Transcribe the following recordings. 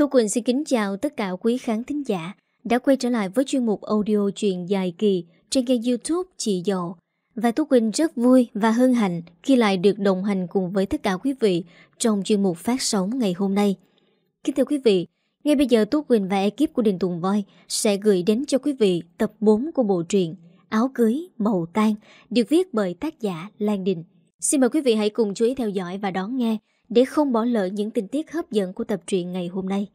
Thu Quỳnh xin kính chào tất cả quý khán thính giả đã quay trở lại với chuyên mục audio truyện dài kỳ trên kênh youtube Chị Dậu. Và Thu Quỳnh rất vui và hân hạnh khi lại được đồng hành cùng với tất cả quý vị trong chuyên mục phát sóng ngày hôm nay. Kính thưa quý vị, ngay bây giờ Tú Quỳnh và ekip của Đình Tùng Voi sẽ gửi đến cho quý vị tập 4 của bộ truyện Áo cưới màu tan được viết bởi tác giả Lan Đình. Xin mời quý vị hãy cùng chú ý theo dõi và đón nghe để không bỏ lỡ những tình tiết hấp dẫn của tập truyện ngày hôm nay.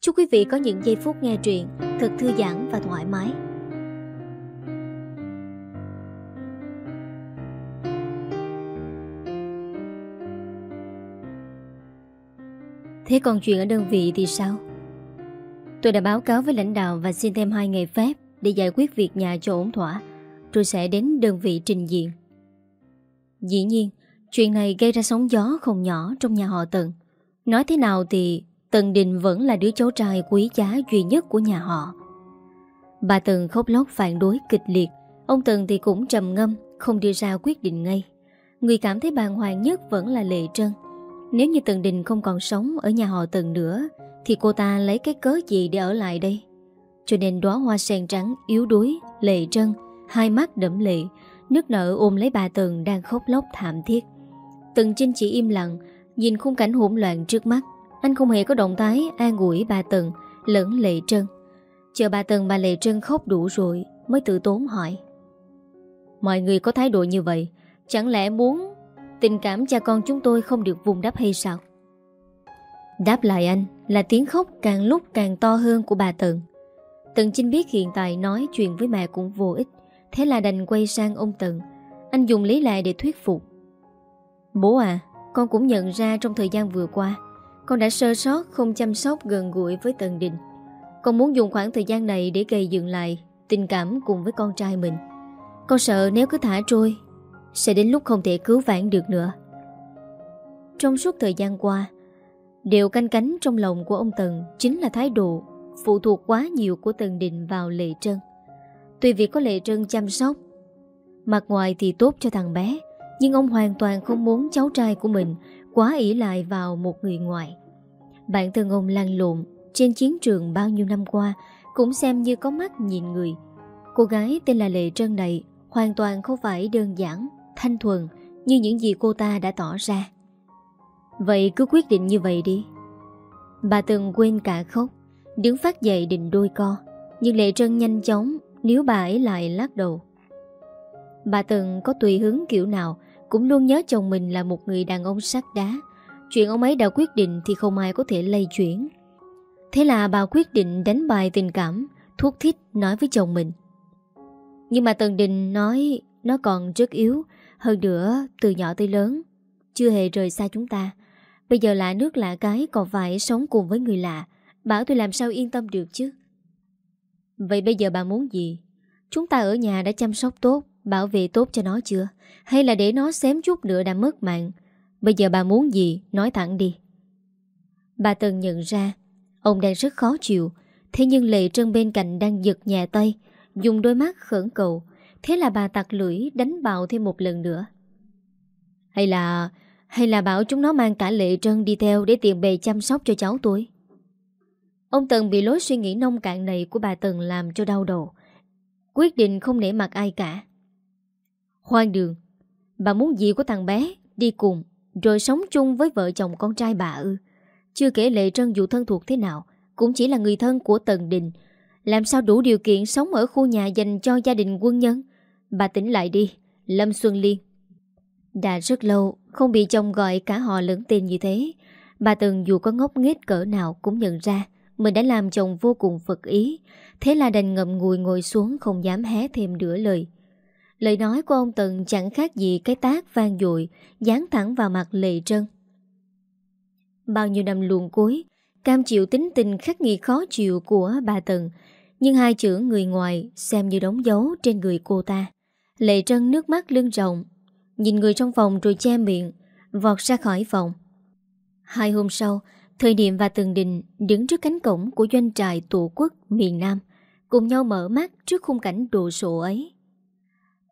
Chúc quý vị có những giây phút nghe truyện thật thư giãn và thoải mái. Thế còn chuyện ở đơn vị thì sao? Tôi đã báo cáo với lãnh đạo và xin thêm 2 ngày phép để giải quyết việc nhà cho ổn thỏa, rồi sẽ đến đơn vị trình diện. Dĩ nhiên, chuyện này gây ra sóng gió không nhỏ trong nhà họ Tần. Nói thế nào thì Tần Đình vẫn là đứa cháu trai quý giá duy nhất của nhà họ. Bà Tần khóc lóc phản đối kịch liệt, ông Tần thì cũng trầm ngâm, không đưa ra quyết định ngay. Người cảm thấy bàng hoàng nhất vẫn là Lệ Trân. Nếu như Tần Đình không còn sống ở nhà họ Tần nữa, thì cô ta lấy cái cớ gì để ở lại đây? Cho nên đóa hoa sen trắng yếu đuối, Lệ Trân, hai mắt đẫm lệ, nước nở ôm lấy bà Tần đang khóc lóc thảm thiết. Tần Trinh chỉ im lặng, nhìn khung cảnh hỗn loạn trước mắt. Anh không hề có động thái an ủi bà Tần lẫn Lệ Trân. Chờ bà Tần bà Lệ Trân khóc đủ rồi mới tự tốn hỏi. Mọi người có thái độ như vậy, chẳng lẽ muốn tình cảm cha con chúng tôi không được vùng đắp hay sao? Đáp lại anh là tiếng khóc càng lúc càng to hơn của bà Tần. Tần Trinh biết hiện tại nói chuyện với mẹ cũng vô ích, thế là đành quay sang ông Tần. Anh dùng lý lẽ để thuyết phục. Bố à, con cũng nhận ra trong thời gian vừa qua Con đã sơ sót không chăm sóc gần gũi với Tần Đình. Con muốn dùng khoảng thời gian này để gây dựng lại Tình cảm cùng với con trai mình. Con sợ nếu cứ thả trôi Sẽ đến lúc không thể cứu vãn được nữa. Trong suốt thời gian qua Điều canh cánh trong lòng của ông Tần Chính là thái độ Phụ thuộc quá nhiều của Tần Đình vào Lệ Trân. Tuy việc có Lệ Trân chăm sóc Mặt ngoài thì tốt cho thằng bé nhưng ông hoàn toàn không muốn cháu trai của mình quá ỷ lại vào một người ngoài. Bản thân ông lăn lộn trên chiến trường bao nhiêu năm qua cũng xem như có mắt nhìn người. Cô gái tên là Lệ Trân này hoàn toàn không phải đơn giản, thanh thuần như những gì cô ta đã tỏ ra. Vậy cứ quyết định như vậy đi. Bà từng quên cả khóc, đứng phát dậy định đôi co, nhưng Lệ Trân nhanh chóng nếu bà ấy lại lắc đầu. Bà từng có tùy hứng kiểu nào cũng luôn nhớ chồng mình là một người đàn ông sắt đá. Chuyện ông ấy đã quyết định thì không ai có thể lây chuyển. Thế là bà quyết định đánh bài tình cảm, thuốc thích nói với chồng mình. Nhưng mà Tần Đình nói nó còn rất yếu, hơn nữa từ nhỏ tới lớn, chưa hề rời xa chúng ta. Bây giờ lạ nước lạ cái còn phải sống cùng với người lạ, bảo tôi làm sao yên tâm được chứ. Vậy bây giờ bà muốn gì? Chúng ta ở nhà đã chăm sóc tốt, bảo vệ tốt cho nó chưa? Hay là để nó xém chút nữa đã mất mạng? Bây giờ bà muốn gì? Nói thẳng đi. Bà từng nhận ra, Ông đang rất khó chịu. Thế nhưng Lệ Trân bên cạnh đang giật nhẹ tay, Dùng đôi mắt khẩn cầu. Thế là bà tặc lưỡi đánh bạo thêm một lần nữa. Hay là Hay là bảo chúng nó mang cả Lệ Trân đi theo Để tiện bề chăm sóc cho cháu tôi? Ông Tần bị lối suy nghĩ nông cạn này Của bà Tần làm cho đau đầu. Quyết định không nể mặt ai cả. Khoan đường. Bà muốn gì của thằng bé Đi cùng, Rồi sống chung với vợ chồng con trai bà ư. Chưa kể Lệ Trân dù thân thuộc thế nào, Cũng chỉ là người thân của Tần Đình. Làm sao đủ điều kiện sống ở khu nhà Dành cho gia đình quân nhân? Bà tỉnh lại đi, Lâm Xuân Liên. Đã rất lâu Không bị chồng gọi cả họ lẫn tên như thế. Bà Tần dù có ngốc nghếch cỡ nào Cũng nhận ra Mình đã làm chồng vô cùng phật ý. Thế là đành ngậm ngùi ngồi xuống Không dám hé thêm nửa lời. Lời nói của ông Tần chẳng khác gì cái tác vang dội, Dán thẳng vào mặt Lệ Trân. Bao nhiêu năm luồn cuối, Cam chịu tính tình khắc nghiệt khó chịu của bà Tần, Nhưng hai chữ người ngoài Xem như đóng dấu trên người cô ta. Lệ Trân nước mắt lưng rộng, Nhìn người trong phòng rồi che miệng, Vọt ra khỏi phòng. Hai hôm sau, Thời điểm và Tần Đình đứng trước cánh cổng của doanh trại tổ quốc miền Nam, Cùng nhau mở mắt trước khung cảnh đồ sộ ấy.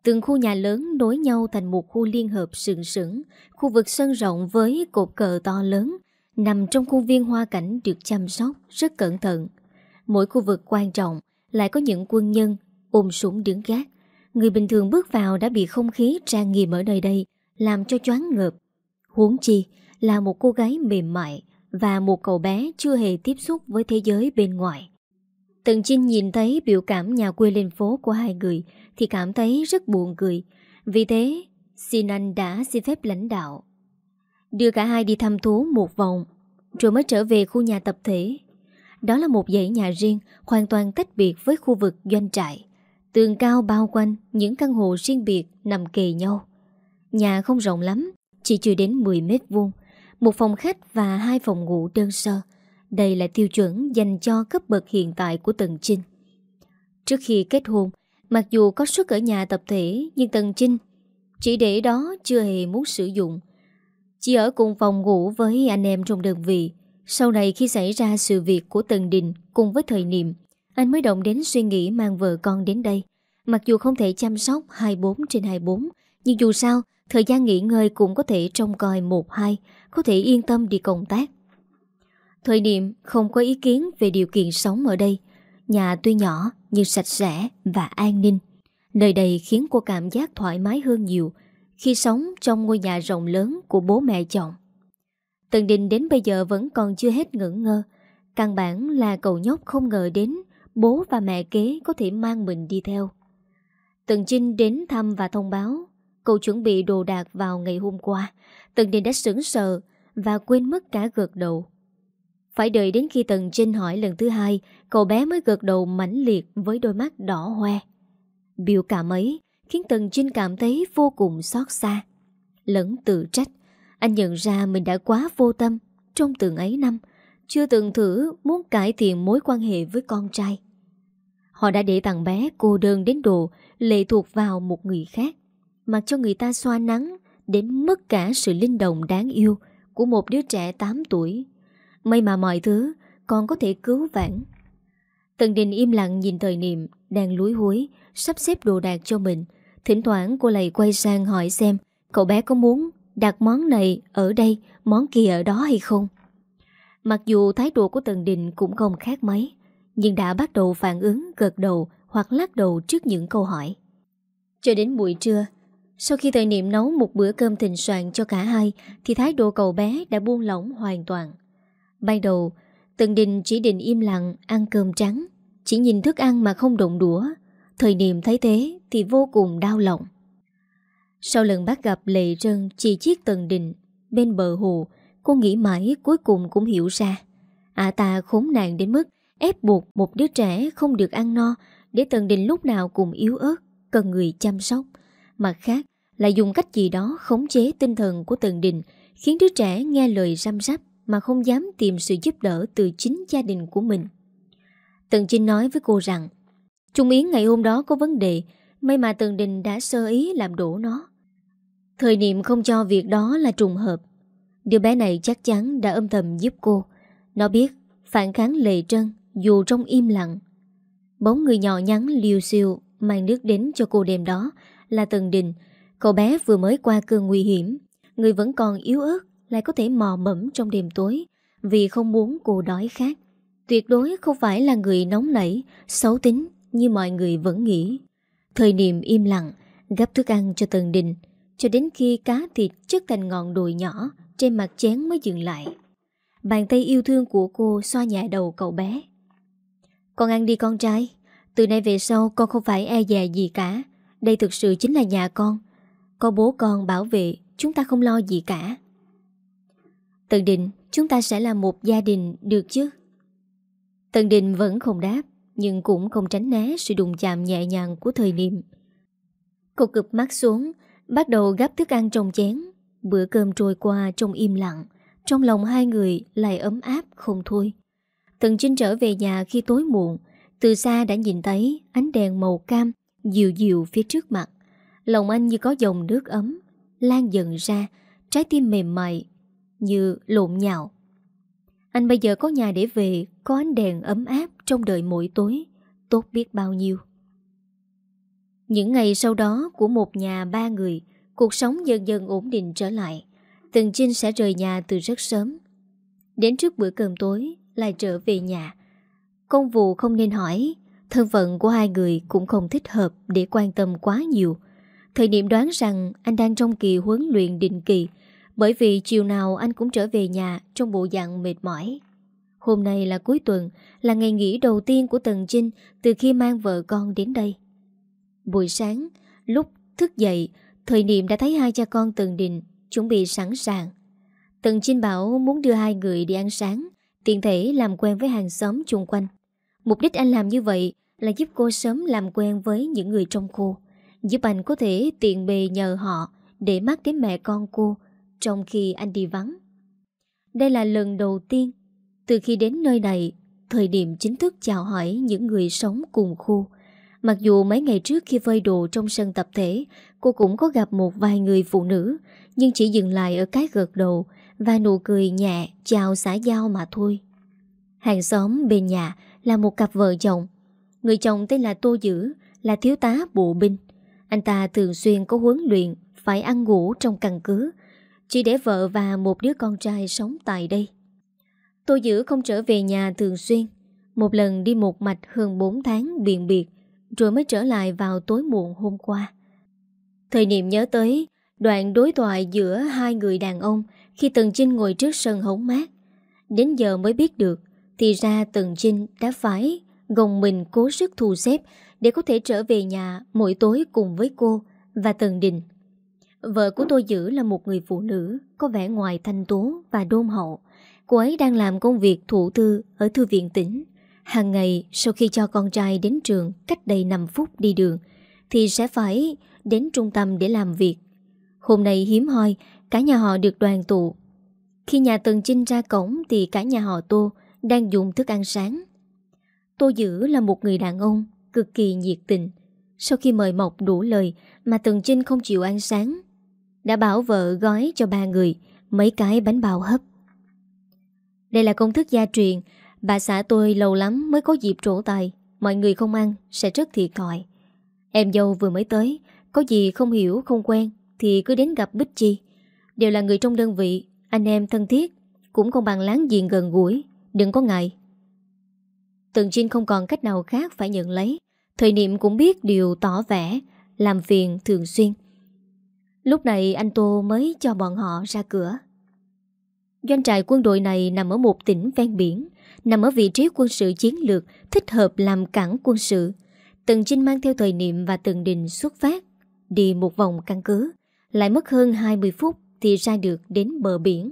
Từng khu nhà lớn nối nhau thành một khu liên hợp sừng sững, khu vực sân rộng với cột cờ to lớn, nằm trong khuôn viên hoa cảnh được chăm sóc rất cẩn thận. Mỗi khu vực quan trọng lại có những quân nhân ôm súng đứng gác. Người bình thường bước vào đã bị không khí trang nghiêm ở nơi đây làm cho choáng ngợp. Huống chi là một cô gái mềm mại và một cậu bé chưa hề tiếp xúc với thế giới bên ngoài. Tần Chinh nhìn thấy biểu cảm nhà quê lên phố của hai người thì cảm thấy rất buồn cười. Vì thế, xin anh đã xin phép lãnh đạo. Đưa cả hai đi thăm thú một vòng, rồi mới trở về khu nhà tập thể. Đó là một dãy nhà riêng, hoàn toàn tách biệt với khu vực doanh trại. Tường cao bao quanh, những căn hộ riêng biệt nằm kề nhau. Nhà không rộng lắm, chỉ chưa đến 10 mét vuông, một phòng khách và hai phòng ngủ đơn sơ. Đây là tiêu chuẩn dành cho cấp bậc hiện tại của Tần Trinh. Trước khi kết hôn, mặc dù có suất ở nhà tập thể, nhưng Tần Trinh chỉ để đó chưa hề muốn sử dụng. Chỉ ở cùng phòng ngủ với anh em trong đơn vị. Sau này khi xảy ra sự việc của Tần Đình cùng với thời niệm, anh mới động đến suy nghĩ mang vợ con đến đây. Mặc dù không thể chăm sóc 24 trên 24, nhưng dù sao, thời gian nghỉ ngơi cũng có thể trông coi một hai, có thể yên tâm đi công tác. Thời điểm không có ý kiến về điều kiện sống ở đây. Nhà tuy nhỏ nhưng sạch sẽ và an ninh. Nơi đây khiến cô cảm giác thoải mái hơn nhiều khi sống trong ngôi nhà rộng lớn của bố mẹ chồng. Tần Đình đến bây giờ vẫn còn chưa hết ngưỡng ngơ. Căn bản là cậu nhóc không ngờ đến bố và mẹ kế có thể mang mình đi theo. Tần Trinh đến thăm và thông báo, cậu chuẩn bị đồ đạc vào ngày hôm qua. Tần Đình đã sững sờ và quên mất cả gật đầu. Phải đợi đến khi Tần Trinh hỏi lần thứ hai, cậu bé mới gật đầu mãnh liệt với đôi mắt đỏ hoe. Biểu cảm ấy khiến Tần Trinh cảm thấy vô cùng xót xa. Lẫn tự trách, anh nhận ra mình đã quá vô tâm trong từng ấy năm, chưa từng thử muốn cải thiện mối quan hệ với con trai. Họ đã để thằng bé cô đơn đến độ lệ thuộc vào một người khác, mặc cho người ta xoa nắng đến mất cả sự linh động đáng yêu của một đứa trẻ 8 tuổi. May mà mọi thứ còn có thể cứu vãn. Tần Đình im lặng nhìn thời niệm đang lúi húi sắp xếp đồ đạc cho mình. Thỉnh thoảng cô lại quay sang hỏi xem cậu bé có muốn đặt món này ở đây, món kia ở đó hay không. Mặc dù thái độ của Tần Đình cũng không khác mấy, nhưng đã bắt đầu phản ứng gật đầu hoặc lắc đầu trước những câu hỏi. Cho đến buổi trưa, sau khi thời niệm nấu một bữa cơm thịnh soạn cho cả hai, thì thái độ cậu bé đã buông lỏng hoàn toàn. Ban đầu, Tần Đình chỉ định im lặng ăn cơm trắng, chỉ nhìn thức ăn mà không động đũa. Thời niệm thấy thế thì vô cùng đau lòng. Sau lần bắt gặp Lệ Trân chỉ chiếc Tần Đình bên bờ hồ, cô nghĩ mãi cuối cùng cũng hiểu ra. À ta khốn nạn đến mức ép buộc một đứa trẻ không được ăn no để Tần Đình lúc nào cũng yếu ớt, cần người chăm sóc. Mặt khác, lại dùng cách gì đó khống chế tinh thần của Tần Đình, khiến đứa trẻ nghe lời răm rắp mà không dám tìm sự giúp đỡ từ chính gia đình của mình. Tần Trinh nói với cô rằng, Trung Yến, ngày hôm đó có vấn đề, May mà Tần Đình đã sơ ý làm đổ nó. Thời niệm không cho việc đó là trùng hợp. Đứa bé này chắc chắn đã âm thầm giúp cô. Nó biết, phản kháng lệ trân, Dù trong im lặng. Bóng người nhỏ nhắn liều siêu Mang nước đến cho cô đêm đó Là Tần Đình. Cậu bé vừa mới qua cơn nguy hiểm, Người vẫn còn yếu ớt. Lại có thể mò mẫm trong đêm tối, Vì không muốn cô đói khát. Tuyệt đối không phải là người nóng nảy, Xấu tính như mọi người vẫn nghĩ. Thời niệm im lặng Gấp thức ăn cho Tần Đình, Cho đến khi cá thịt chất thành ngọn đùi nhỏ Trên mặt chén mới dừng lại. Bàn tay yêu thương của cô xoa nhẹ đầu cậu bé. Con ăn đi con trai, Từ nay về sau con không phải e dè gì cả, Đây thực sự chính là nhà con. Có bố con bảo vệ, Chúng ta không lo gì cả. Tần Định Chúng ta sẽ là một gia đình, được chứ? Tần Định vẫn không đáp, Nhưng cũng không tránh né sự đụng chạm nhẹ nhàng của thời niệm. Cô cực mắt xuống, Bắt đầu gắp thức ăn trong chén. Bữa cơm trôi qua trong im lặng, Trong lòng hai người lại ấm áp không thôi. Tần Trinh trở về nhà khi tối muộn, Từ xa đã nhìn thấy ánh đèn màu cam Dịu dịu phía trước mặt. Lòng anh như có dòng nước ấm, Lan dần ra, Trái tim mềm mại như lộn nhạo. Anh bây giờ có nhà để về, Có ánh đèn ấm áp trong đời mỗi tối, Tốt biết bao nhiêu. Những ngày sau đó Của một nhà ba người, Cuộc sống dần dần ổn định trở lại. Từng Trinh sẽ rời nhà từ rất sớm. Đến trước bữa cơm tối, Lại trở về nhà. Công vụ không nên hỏi, Thân phận của hai người cũng không thích hợp Để quan tâm quá nhiều. Thời điểm đoán rằng anh đang trong kỳ huấn luyện định kỳ bởi vì chiều nào anh cũng trở về nhà Trong bộ dạng mệt mỏi. Hôm nay là cuối tuần, Là ngày nghỉ đầu tiên của Tần Trinh Từ khi mang vợ con đến đây. Buổi sáng, Lúc thức dậy, Thời niệm đã thấy hai cha con Tần Đình Chuẩn bị sẵn sàng. Tần Trinh bảo muốn đưa hai người đi ăn sáng, Tiện thể làm quen với hàng xóm chung quanh. Mục đích anh làm như vậy Là giúp cô sớm làm quen với những người trong khu, Giúp anh có thể tiện bề nhờ họ Để mắt đến mẹ con cô trong khi anh đi vắng. Đây là lần đầu tiên, Từ khi đến nơi này, Thời điểm chính thức chào hỏi những người sống cùng khu. Mặc dù mấy ngày trước khi vơi đồ trong sân tập thể, Cô cũng có gặp một vài người phụ nữ, Nhưng chỉ dừng lại ở cái gật đầu Và nụ cười nhẹ chào xã giao mà thôi. Hàng xóm bên nhà là một cặp vợ chồng. Người chồng tên là Tô Dữ, Là thiếu tá bộ binh. Anh ta thường xuyên có huấn luyện, Phải ăn ngủ trong căn cứ chỉ để vợ và một đứa con trai sống tại đây. Tôi giữ không trở về nhà thường xuyên. Một lần đi một mạch hơn 4 tháng biện biệt, Rồi mới trở lại vào tối muộn hôm qua. Thời niệm nhớ tới, Đoạn đối thoại giữa hai người đàn ông Khi Tần Trinh ngồi trước sân hống mát. Đến giờ mới biết được, Thì ra Tần Trinh đã phải Gồng mình cố sức thu xếp Để có thể trở về nhà mỗi tối cùng với cô Và Tần Đình. Vợ của tôi giữ là một người phụ nữ, Có vẻ ngoài thanh tố và đôn hậu. Cô ấy đang làm công việc thủ tư Ở thư viện tỉnh. Hàng ngày, sau khi cho con trai đến trường Cách đây 5 phút đi đường, Thì sẽ phải đến trung tâm để làm việc. Hôm nay hiếm hoi, Cả nhà họ được đoàn tụ. Khi nhà Tần Trinh ra cổng Thì cả nhà họ Tô đang dùng thức ăn sáng. Tô Dữ là một người đàn ông Cực kỳ nhiệt tình. Sau khi mời Mộc đủ lời Mà Tần Trinh không chịu ăn sáng đã bảo vợ gói cho ba người, Mấy cái bánh bao hấp. Đây là công thức gia truyền, Bà xã tôi lâu lắm mới có dịp trổ tài, Mọi người không ăn sẽ rất thiệt thòi Em dâu vừa mới tới, Có gì không hiểu không quen Thì cứ đến gặp Bích Chi. Đều là người trong đơn vị, Anh em thân thiết, Cũng không bằng láng giềng gần gũi, Đừng có ngại. Tường Trinh không còn cách nào khác phải nhận lấy, Thời niệm cũng biết điều tỏ vẻ, Làm phiền thường xuyên. Lúc này anh Tô mới cho bọn họ ra cửa. Doanh trại quân đội này nằm ở một tỉnh ven biển, Nằm ở vị trí quân sự chiến lược, Thích hợp làm cảng quân sự. Tần Trinh mang theo thời niệm và Tần Đình xuất phát, Đi một vòng căn cứ. Lại mất hơn 20 phút Thì ra được đến bờ biển.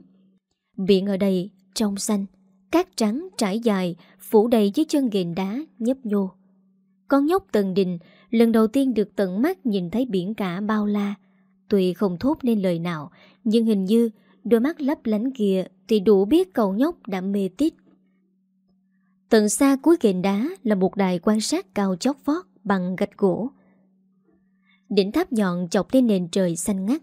Biển ở đây trong xanh, Cát trắng trải dài, Phủ đầy dưới chân ghềnh đá nhấp nhô. Con nhóc Tần Đình Lần đầu tiên được tận mắt nhìn thấy biển cả bao la. Tuy không thốt nên lời nào, Nhưng hình như Đôi mắt lấp lánh kia Thì đủ biết cậu nhóc đã mê tít. Tận xa cuối kền đá Là một đài quan sát cao chót vót Bằng gạch gỗ. Đỉnh tháp nhọn chọc lên nền trời xanh ngắt,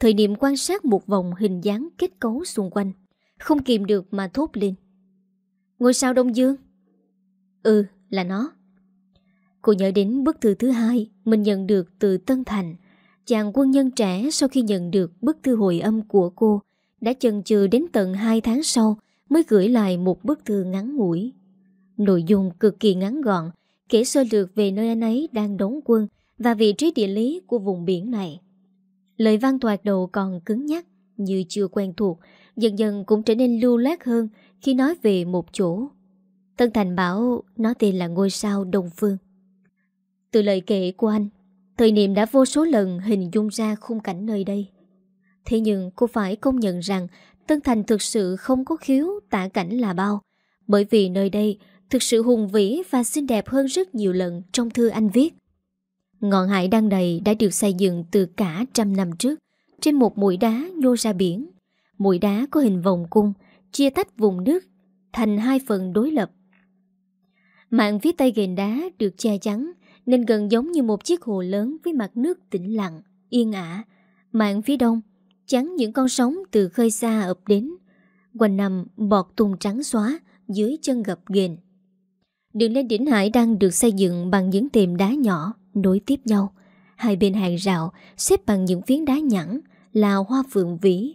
Thời điểm quan sát một vòng hình dáng kết cấu xung quanh, Không kìm được mà thốt lên. Ngôi sao Đông Dương? Ừ là nó. Cô nhớ đến bức thư thứ hai, Mình nhận được từ Tân Thành Chàng quân nhân trẻ sau khi nhận được bức thư hồi âm của cô, Đã chần chừ đến tận 2 tháng sau Mới gửi lại một bức thư ngắn ngủi. Nội dung cực kỳ ngắn gọn, Kể sơ lược về nơi anh ấy đang đóng quân Và vị trí địa lý của vùng biển này. Lời văn toạt đầu còn cứng nhắc Như chưa quen thuộc, Dần dần cũng trở nên lưu loát hơn Khi nói về một chỗ. Tân Thành bảo, nó tên là ngôi sao Đông Phương. Từ lời kể của anh Thời niệm đã vô số lần hình dung ra khung cảnh nơi đây Thế nhưng cô phải công nhận rằng Tân Thành thực sự không có khiếu tả cảnh là bao Bởi vì nơi đây thực sự hùng vĩ và xinh đẹp hơn rất nhiều lần trong thư anh viết. Ngọn hải đăng đầy đã được xây dựng từ cả trăm năm trước trên một mũi đá nhô ra biển. Mũi đá có hình vòng cung, chia tách vùng nước thành hai phần đối lập. Mạng phía tây ghền đá được che chắn nên gần giống như một chiếc hồ lớn với mặt nước tĩnh lặng, yên ả. Mạng phía đông chắn những con sóng từ khơi xa ập đến. Quanh nằm bọt tung trắng xóa dưới chân gập ghềnh. Đường lên đỉnh hải đang được xây dựng bằng những tiệm đá nhỏ nối tiếp nhau. Hai bên hàng rào xếp bằng những phiến đá nhẵn là hoa phượng vĩ.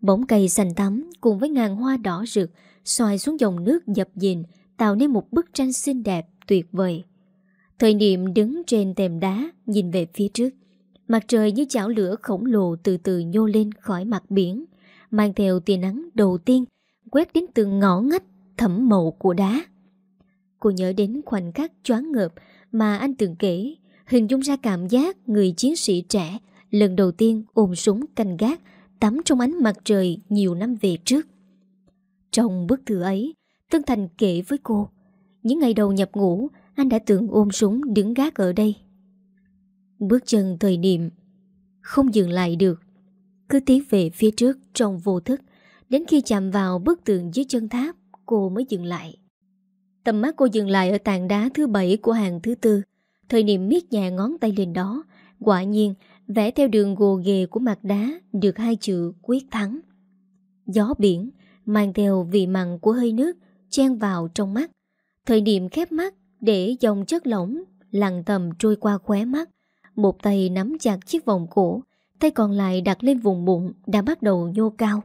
Bóng cây xanh tắm cùng với ngàn hoa đỏ rực xoài xuống dòng nước dập dình tạo nên một bức tranh xinh đẹp tuyệt vời. Thời niệm đứng trên tèm đá nhìn về phía trước. Mặt trời như chảo lửa khổng lồ từ từ nhô lên khỏi mặt biển, mang theo tia nắng đầu tiên quét đến từng ngõ ngách thẩm màu của đá. Cô nhớ đến khoảnh khắc choáng ngợp mà anh từng kể, hình dung ra cảm giác người chiến sĩ trẻ lần đầu tiên ôm súng canh gác tắm trong ánh mặt trời nhiều năm về trước. Trong bức thư ấy, Tân Thành kể với cô, những ngày đầu nhập ngũ, anh đã tưởng ôm súng đứng gác ở đây. Bước chân thời niệm, không dừng lại được, cứ tiến về phía trước trong vô thức, đến khi chạm vào bức tường dưới chân tháp, cô mới dừng lại. Tầm mắt cô dừng lại ở tàn đá thứ bảy của hàng thứ tư, thời niệm miết nhẹ ngón tay lên đó, quả nhiên vẽ theo đường gồ ghề của mặt đá được hai chữ quyết thắng. Gió biển mang theo vị mặn của hơi nước chen vào trong mắt. Thời điểm khép mắt để dòng chất lỏng lặng tầm trôi qua khóe mắt. Một tay nắm chặt chiếc vòng cổ, tay còn lại đặt lên vùng bụng đã bắt đầu nhô cao.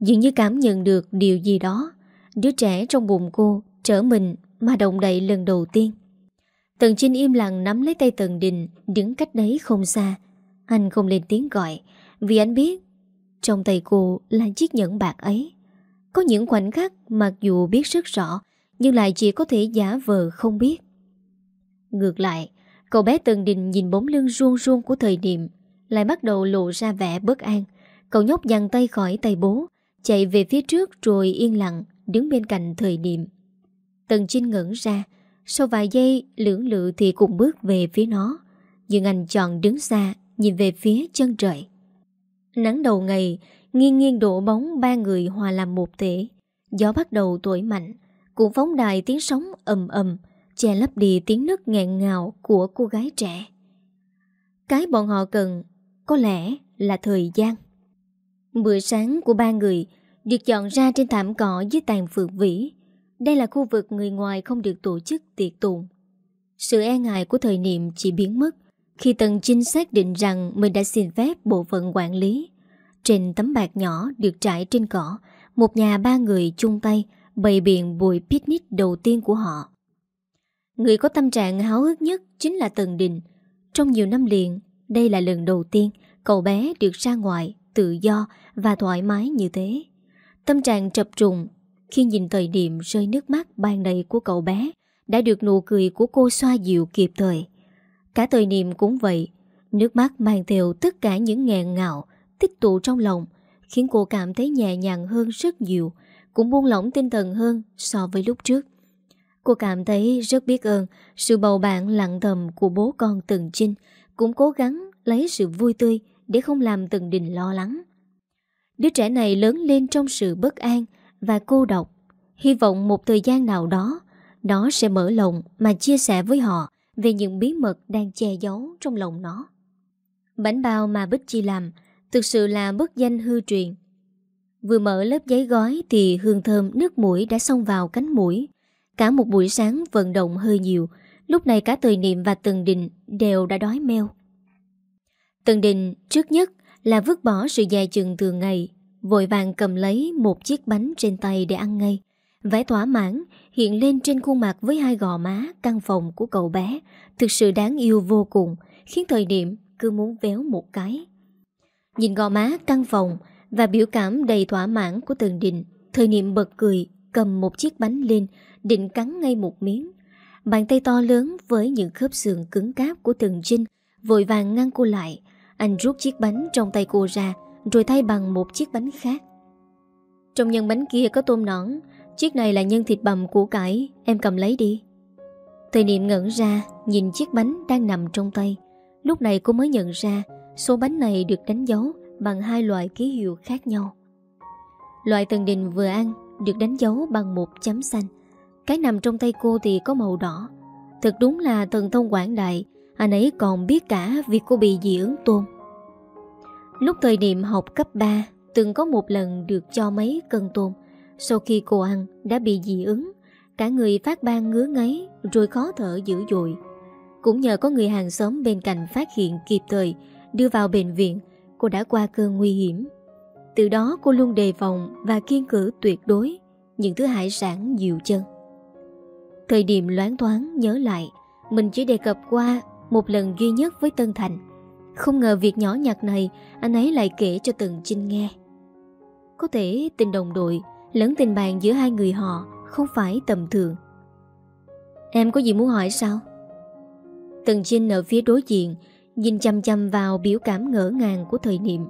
Dường như cảm nhận được điều gì đó, đứa trẻ trong bụng cô trở mình mà động đậy lần đầu tiên. Tần Trinh im lặng nắm lấy tay Tần Đình Đứng cách đấy không xa Anh không lên tiếng gọi Vì anh biết Trong tay cô là chiếc nhẫn bạc ấy Có những khoảnh khắc mặc dù biết rất rõ nhưng lại chỉ có thể giả vờ không biết. Ngược lại, Cậu bé Tần Đình nhìn bóng lưng ruông ruông của thời điểm, Lại bắt đầu lộ ra vẻ bất an. Cậu nhóc dằn tay khỏi tay bố, Chạy về phía trước rồi yên lặng Đứng bên cạnh thời điểm. Tần Trinh ngẩn ra, sau vài giây lưỡng lự thì cùng bước về phía nó. Nhưng anh chọn đứng xa, Nhìn về phía chân trời. Nắng đầu ngày, Nghiêng nghiêng đổ bóng ba người hòa làm một thể. Gió bắt đầu tuổi mạnh cũng phóng đài tiếng sóng ầm ầm Che lấp đi tiếng nức nghẹn ngào Của cô gái trẻ Cái bọn họ cần Có lẽ là thời gian Bữa sáng của ba người Được chọn ra trên thảm cỏ dưới tàn phượng vĩ đây là khu vực người ngoài không được tổ chức tiệc tùng. Sự e ngại của thời niệm chỉ biến mất khi Tần chinh xác định rằng mình đã xin phép bộ phận quản lý. Trên tấm bạc nhỏ được trải trên cỏ, một nhà ba người chung tay bày biện buổi picnic đầu tiên của họ. Người có tâm trạng háo hức nhất chính là Tần Đình. Trong nhiều năm liền, đây là lần đầu tiên cậu bé được ra ngoài, tự do và thoải mái như thế. Tâm trạng chập trùng khi nhìn thời điểm rơi nước mắt ban đầy của cậu bé Đã được nụ cười của cô xoa dịu kịp thời Cả thời niệm cũng vậy Nước mắt mang theo tất cả những nghẹn ngạo Tích tụ trong lòng Khiến cô cảm thấy nhẹ nhàng hơn rất nhiều cũng buông lỏng tinh thần hơn so với lúc trước Cô cảm thấy rất biết ơn Sự bầu bạn lặng thầm của bố con Từng Trinh Cũng cố gắng lấy sự vui tươi Để không làm Từng Đình lo lắng Đứa trẻ này lớn lên trong sự bất an và cô độc. Hy vọng một thời gian nào đó, nó sẽ mở lòng mà chia sẻ với họ về những bí mật đang che giấu trong lòng nó. Bánh bao mà Bích Chi làm thực sự là bức danh hư truyền. Vừa mở lớp giấy gói thì hương thơm nước mũi đã xông vào cánh mũi. Cả một buổi sáng vận động hơi nhiều, lúc này cả Tời Niệm và Tần Đình đều đã đói meo. Tần Đình trước nhất là vứt bỏ sự dài chừng thường ngày Vội vàng cầm lấy một chiếc bánh trên tay để ăn ngay Vẻ thỏa mãn hiện lên trên khuôn mặt với hai gò má căn phòng của cậu bé Thực sự đáng yêu vô cùng Khiến thời niệm cứ muốn véo một cái Nhìn gò má căn phòng và biểu cảm đầy thỏa mãn của tường đình Thời niệm bật cười Cầm một chiếc bánh lên Định cắn ngay một miếng Bàn tay to lớn với những khớp xương cứng cáp của tường Trinh Vội vàng ngăn cô lại Anh rút chiếc bánh trong tay cô ra rồi thay bằng một chiếc bánh khác. Trong nhân bánh kia có tôm nõn, chiếc này là nhân thịt bằm của cải, em cầm lấy đi. Thời niệm ngẩn ra, nhìn chiếc bánh đang nằm trong tay. Lúc này cô mới nhận ra số bánh này được đánh dấu bằng hai loại ký hiệu khác nhau. Loại tần đình vừa ăn được đánh dấu bằng một chấm xanh. Cái nằm trong tay cô thì có màu đỏ. Thật đúng là thần thông quảng đại, anh ấy còn biết cả việc cô bị dị ứng tôm. Lúc thời điểm học cấp 3 Từng có một lần được cho mấy cân tôm Sau khi cô ăn đã bị dị ứng Cả người phát ban ngứa ngáy Rồi khó thở dữ dội Cũng nhờ có người hàng xóm bên cạnh phát hiện kịp thời Đưa vào bệnh viện Cô đã qua cơn nguy hiểm Từ đó cô luôn đề phòng và kiên cử tuyệt đối những thứ hải sản dịu chân. Thời điểm loáng thoáng nhớ lại, mình chỉ đề cập qua một lần duy nhất với Tân Thành. Không ngờ việc nhỏ nhặt này anh ấy lại kể cho Tần Trinh nghe. Có thể tình đồng đội lẫn tình bạn giữa hai người họ không phải tầm thường. Em có gì muốn hỏi sao? Tần Trinh ở phía đối diện nhìn chăm chăm vào biểu cảm ngỡ ngàng của thời niệm.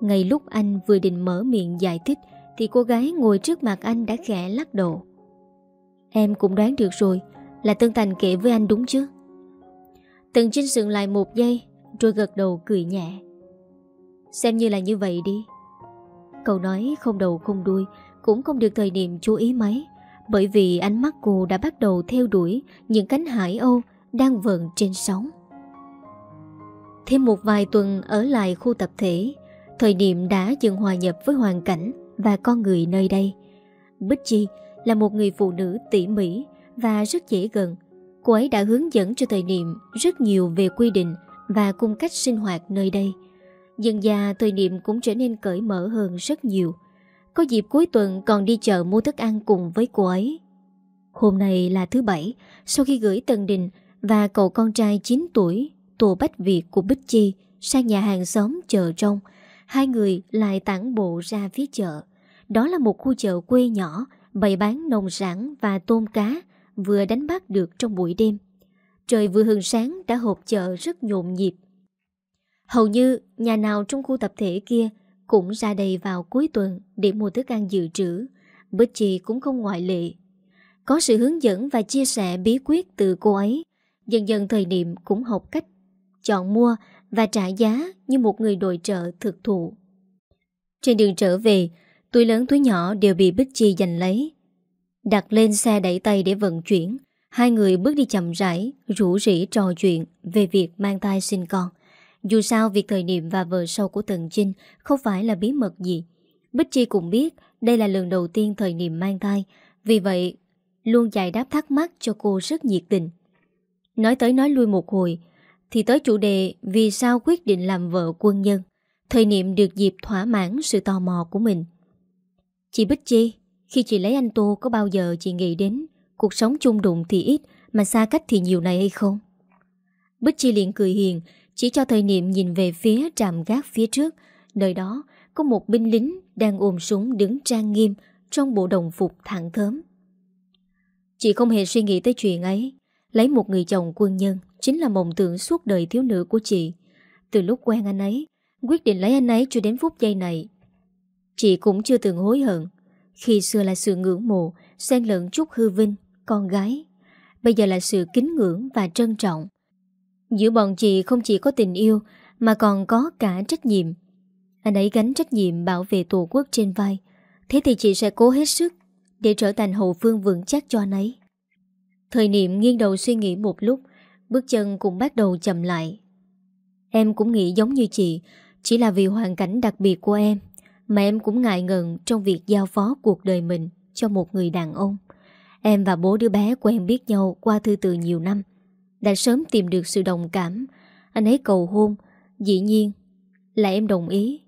Ngay lúc anh vừa định mở miệng giải thích thì cô gái ngồi trước mặt anh đã khẽ lắc đầu. Em cũng đoán được rồi, là Tân Thành kể với anh đúng chứ? Tần Trinh sượng lại một giây rồi gật đầu cười nhẹ. Xem như là như vậy đi. Cậu nói không đầu không đuôi cũng không được thời niệm chú ý mấy bởi vì ánh mắt cô đã bắt đầu theo đuổi những cánh hải âu đang vờn trên sóng. Thêm một vài tuần ở lại khu tập thể, thời điểm đã dần hòa nhập với hoàn cảnh và con người nơi đây. Bích Chi là một người phụ nữ tỉ mỉ và rất dễ gần. Cô ấy đã hướng dẫn cho thời niệm rất nhiều về quy định và cung cách sinh hoạt nơi đây. Dần già thời niệm cũng trở nên cởi mở hơn rất nhiều. Có dịp cuối tuần còn đi chợ mua thức ăn cùng với cô ấy. Hôm nay là thứ bảy, sau khi gửi Tần Đình và cậu con trai 9 tuổi, Tô Bách Việt của Bích Chi sang nhà hàng xóm chợ trong, hai người lại tản bộ ra phía chợ. Đó là một khu chợ quê nhỏ, bày bán nông sản và tôm cá vừa đánh bắt được trong buổi đêm. Trời vừa hừng sáng đã hộp chợ rất nhộn nhịp. Hầu như nhà nào trong khu tập thể kia cũng ra đây vào cuối tuần để mua thức ăn dự trữ. Bích Chi cũng không ngoại lệ. Có sự hướng dẫn và chia sẻ bí quyết từ cô ấy. Dần dần thời niệm cũng học cách chọn mua và trả giá như một người đội trợ thực thụ. Trên đường trở về, túi lớn túi nhỏ đều bị Bích Chi giành lấy. Đặt lên xe đẩy tay để vận chuyển, hai người bước đi chậm rãi, rủ rỉ trò chuyện về việc mang thai sinh con. Dù sao việc thời niệm và vợ sâu của Tần Trinh không phải là bí mật gì. Bích Chi cũng biết đây là lần đầu tiên thời niệm mang thai, vì vậy luôn giải đáp thắc mắc cho cô rất nhiệt tình. Nói tới nói lui một hồi, thì tới chủ đề vì sao quyết định làm vợ quân nhân. Thời niệm được dịp thỏa mãn sự tò mò của mình. Chị Bích Chi, khi chị lấy anh Tô có bao giờ chị nghĩ đến cuộc sống chung đụng thì ít mà xa cách thì nhiều này hay không? Bích Chi liền cười hiền, chỉ cho thời niệm nhìn về phía trạm gác phía trước, nơi đó có một binh lính đang ôm súng đứng trang nghiêm trong bộ đồng phục thẳng thớm. Chị không hề suy nghĩ tới chuyện ấy, lấy một người chồng quân nhân chính là mộng tưởng suốt đời thiếu nữ của chị. Từ lúc quen anh ấy, quyết định lấy anh ấy cho đến phút giây này. Chị cũng chưa từng hối hận. Khi xưa là sự ngưỡng mộ, xen lẫn chút hư vinh, con gái. Bây giờ là sự kính ngưỡng và trân trọng. Giữa bọn chị không chỉ có tình yêu, mà còn có cả trách nhiệm. Anh ấy gánh trách nhiệm bảo vệ tổ quốc trên vai. Thế thì chị sẽ cố hết sức để trở thành hậu phương vững chắc cho anh ấy. Thời niệm nghiêng đầu suy nghĩ một lúc Bước chân cũng bắt đầu chậm lại. Em cũng nghĩ giống như chị, Chỉ là vì hoàn cảnh đặc biệt của em Mà em cũng ngại ngần Trong việc giao phó cuộc đời mình Cho một người đàn ông. Em và bố đứa bé quen biết nhau Qua thư từ nhiều năm, Đã sớm tìm được sự đồng cảm. Anh ấy cầu hôn, Dĩ nhiên là em đồng ý.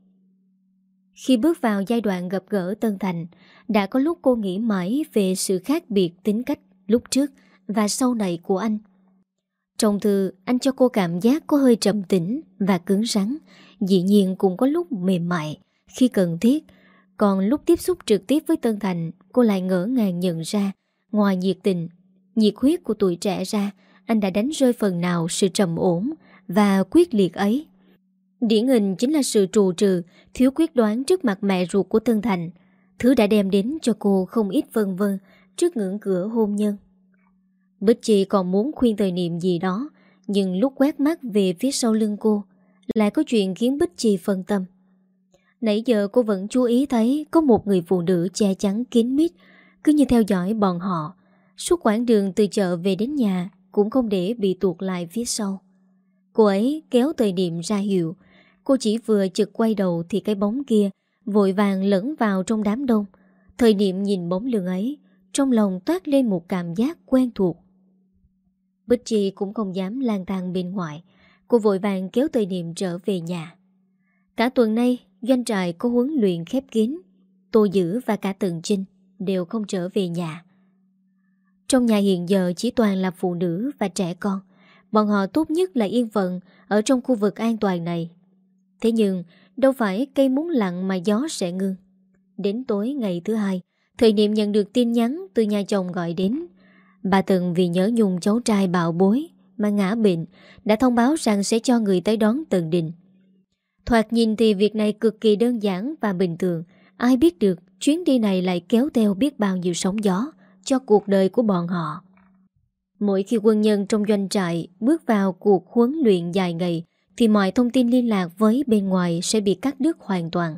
Khi bước vào giai đoạn gặp gỡ Tân Thành, Đã có lúc cô nghĩ mãi Về sự khác biệt tính cách lúc trước Và sau này của anh trong thư, anh cho cô cảm giác có hơi trầm tĩnh và cứng rắn, dĩ nhiên cũng có lúc mềm mại khi cần thiết. Còn lúc tiếp xúc trực tiếp với Tân Thành, cô lại ngỡ ngàng nhận ra, ngoài nhiệt tình, nhiệt huyết của tuổi trẻ ra, anh đã đánh rơi phần nào sự trầm ổn và quyết liệt ấy. Điển hình chính là sự trù trừ, thiếu quyết đoán trước mặt mẹ ruột của Tân Thành, thứ đã đem đến cho cô không ít vân vân trước ngưỡng cửa hôn nhân. Bích Chi còn muốn khuyên thời niệm gì đó, Nhưng lúc quét mắt về phía sau lưng cô, Lại có chuyện khiến Bích Chi phân tâm. Nãy giờ cô vẫn chú ý thấy Có một người phụ nữ che chắn kín mít, Cứ như theo dõi bọn họ. Suốt quãng đường từ chợ về đến nhà Cũng không để bị tuột lại phía sau. Cô ấy kéo thời niệm ra hiệu. Cô chỉ vừa chực quay đầu Thì cái bóng kia Vội vàng lẫn vào trong đám đông. Thời niệm nhìn bóng lưng ấy, Trong lòng toát lên một cảm giác quen thuộc. Bích Chi cũng không dám lang thang bên ngoài Cô vội vàng kéo thời niệm trở về nhà Cả tuần nay doanh trại có huấn luyện khép kín. Tô Dữ và cả Tần Trinh đều không trở về nhà. Trong nhà hiện giờ chỉ toàn là phụ nữ và trẻ con. Bọn họ tốt nhất là yên phận ở trong khu vực an toàn này. Thế nhưng, đâu phải cây muốn lặng mà gió sẽ ngưng. Đến tối ngày thứ hai, thời niệm nhận được tin nhắn từ nhà chồng gọi đến. Bà Tần vì nhớ nhung cháu trai bạo bối mà ngã bệnh, đã thông báo rằng sẽ cho người tới đón Tần Đình. Thoạt nhìn thì việc này cực kỳ đơn giản và bình thường, ai biết được chuyến đi này lại kéo theo biết bao nhiêu sóng gió cho cuộc đời của bọn họ. Mỗi khi quân nhân trong doanh trại bước vào cuộc huấn luyện dài ngày thì mọi thông tin liên lạc với bên ngoài sẽ bị cắt đứt hoàn toàn.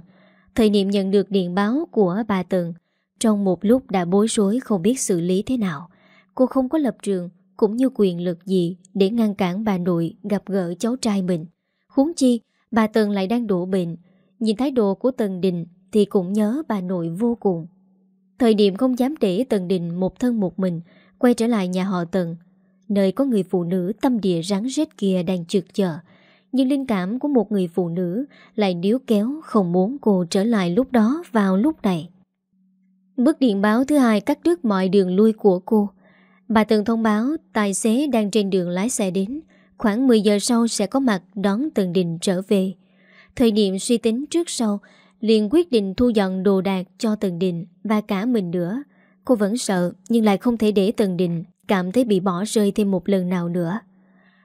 Thời niệm nhận được điện báo của bà Tần trong một lúc đã bối rối không biết xử lý thế nào. Cô không có lập trường cũng như quyền lực gì để ngăn cản bà nội gặp gỡ cháu trai mình. Huống chi, bà Tần lại đang đổ bệnh. Nhìn thái độ của Tần Đình thì cũng nhớ bà nội vô cùng. Thời điểm không dám để Tần Đình một thân một mình quay trở lại nhà họ Tần, nơi có người phụ nữ tâm địa rắn rết kia đang trực chờ. Nhưng linh cảm của một người phụ nữ lại níu kéo không muốn cô trở lại lúc đó vào lúc này. Bức điện báo thứ hai cắt đứt mọi đường lui của cô. Bà từng thông báo tài xế đang trên đường lái xe đến, khoảng 10 giờ sau sẽ có mặt đón Tần Đình trở về. Thời điểm suy tính trước sau, liền quyết định thu dọn đồ đạc cho Tần Đình và cả mình nữa. Cô vẫn sợ nhưng lại không thể để Tần Đình cảm thấy bị bỏ rơi thêm một lần nào nữa.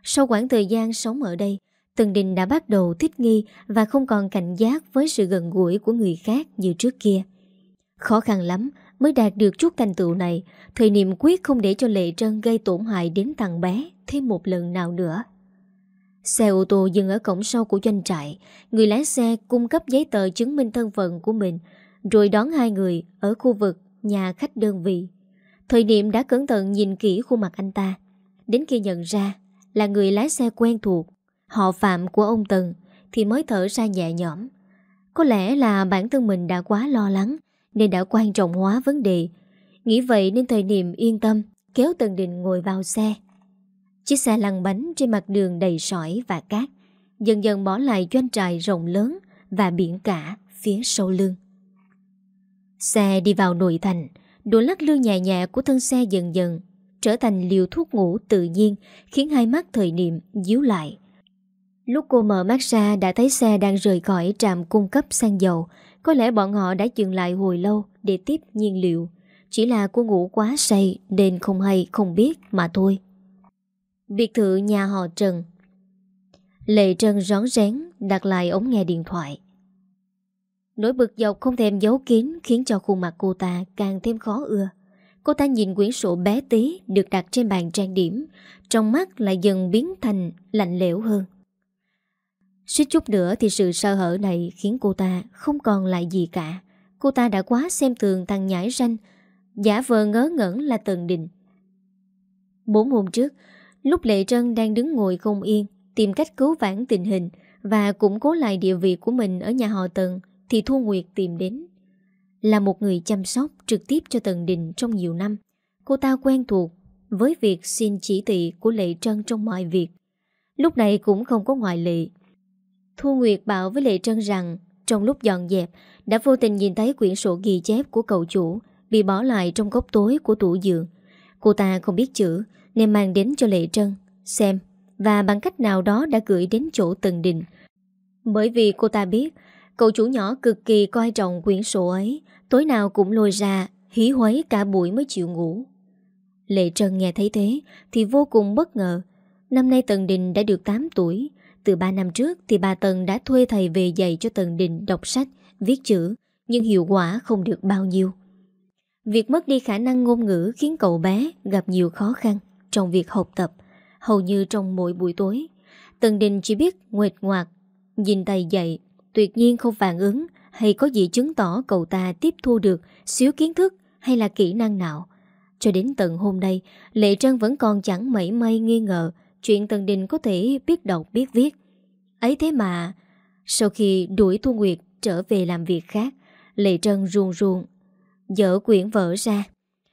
Sau quãng thời gian sống ở đây, Tần Đình đã bắt đầu thích nghi và không còn cảnh giác với sự gần gũi của người khác như trước kia. Khó khăn lắm mới đạt được chút thành tựu này, thời niệm quyết không để cho Lệ Trân gây tổn hại đến thằng bé thêm một lần nào nữa. Xe ô tô dừng ở cổng sau của doanh trại, người lái xe cung cấp giấy tờ chứng minh thân phận của mình, rồi đón hai người ở khu vực nhà khách đơn vị. Thời niệm đã cẩn thận nhìn kỹ khuôn mặt anh ta, đến khi nhận ra là người lái xe quen thuộc, họ phạm của ông Tần, thì mới thở ra nhẹ nhõm. Có lẽ là bản thân mình đã quá lo lắng nên đã quan trọng hóa vấn đề. Nghĩ vậy nên thời niệm yên tâm kéo Tần Đình ngồi vào xe. Chiếc xe lăn bánh trên mặt đường đầy sỏi và cát, dần dần bỏ lại doanh trại rộng lớn và biển cả phía sau lưng. Xe đi vào nội thành, đồ lắc lư nhẹ nhẹ của thân xe dần dần trở thành liều thuốc ngủ tự nhiên khiến hai mắt thời niệm díu lại. Lúc cô mở mắt ra đã thấy xe đang rời khỏi trạm cung cấp xăng dầu có lẽ bọn họ đã dừng lại hồi lâu để tiếp nhiên liệu. Chỉ là cô ngủ quá say nên không hay không biết mà thôi. Biệt thự nhà họ Trần Lệ Trần rón rén đặt lại ống nghe điện thoại. Nỗi bực dọc không thèm giấu kín khiến cho khuôn mặt cô ta càng thêm khó ưa. Cô ta nhìn quyển sổ bé tí được đặt trên bàn trang điểm, trong mắt lại dần biến thành lạnh lẽo hơn. Suýt chút nữa thì sự sơ hở này khiến cô ta không còn lại gì cả. Cô ta đã quá xem thường thằng nhãi ranh, giả vờ ngớ ngẩn là Tần Đình. Bốn hôm trước, lúc Lệ Trân đang đứng ngồi không yên, tìm cách cứu vãn tình hình và củng cố lại địa vị của mình ở nhà họ Tần, thì Thu Nguyệt tìm đến. Là một người chăm sóc trực tiếp cho Tần Đình trong nhiều năm, cô ta quen thuộc với việc xin chỉ thị của Lệ Trân trong mọi việc. Lúc này cũng không có ngoại lệ. Thu Nguyệt bảo với Lệ Trân rằng, trong lúc dọn dẹp, đã vô tình nhìn thấy quyển sổ ghi chép của cậu chủ, bị bỏ lại trong góc tối của tủ giường. Cô ta không biết chữ, nên mang đến cho Lệ Trân, xem, và bằng cách nào đó đã gửi đến chỗ Tần Đình. Bởi vì cô ta biết, cậu chủ nhỏ cực kỳ coi trọng quyển sổ ấy, tối nào cũng lôi ra, hí huấy cả buổi mới chịu ngủ. Lệ Trân nghe thấy thế, thì vô cùng bất ngờ. Năm nay Tần Đình đã được 8 tuổi từ 3 năm trước thì bà Tần đã thuê thầy về dạy cho Tần Đình đọc sách, viết chữ, nhưng hiệu quả không được bao nhiêu. Việc mất đi khả năng ngôn ngữ khiến cậu bé gặp nhiều khó khăn trong việc học tập, hầu như trong mỗi buổi tối. Tần Đình chỉ biết nguệt ngoạc, nhìn thầy dạy, tuyệt nhiên không phản ứng hay có gì chứng tỏ cậu ta tiếp thu được xíu kiến thức hay là kỹ năng nào. Cho đến tận hôm nay, Lệ Trân vẫn còn chẳng mảy may nghi ngờ chuyện Tần Đình có thể biết đọc biết viết. Ấy thế mà, sau khi đuổi Thu Nguyệt trở về làm việc khác, Lệ Trân ruồn ruồn, dở quyển vở ra.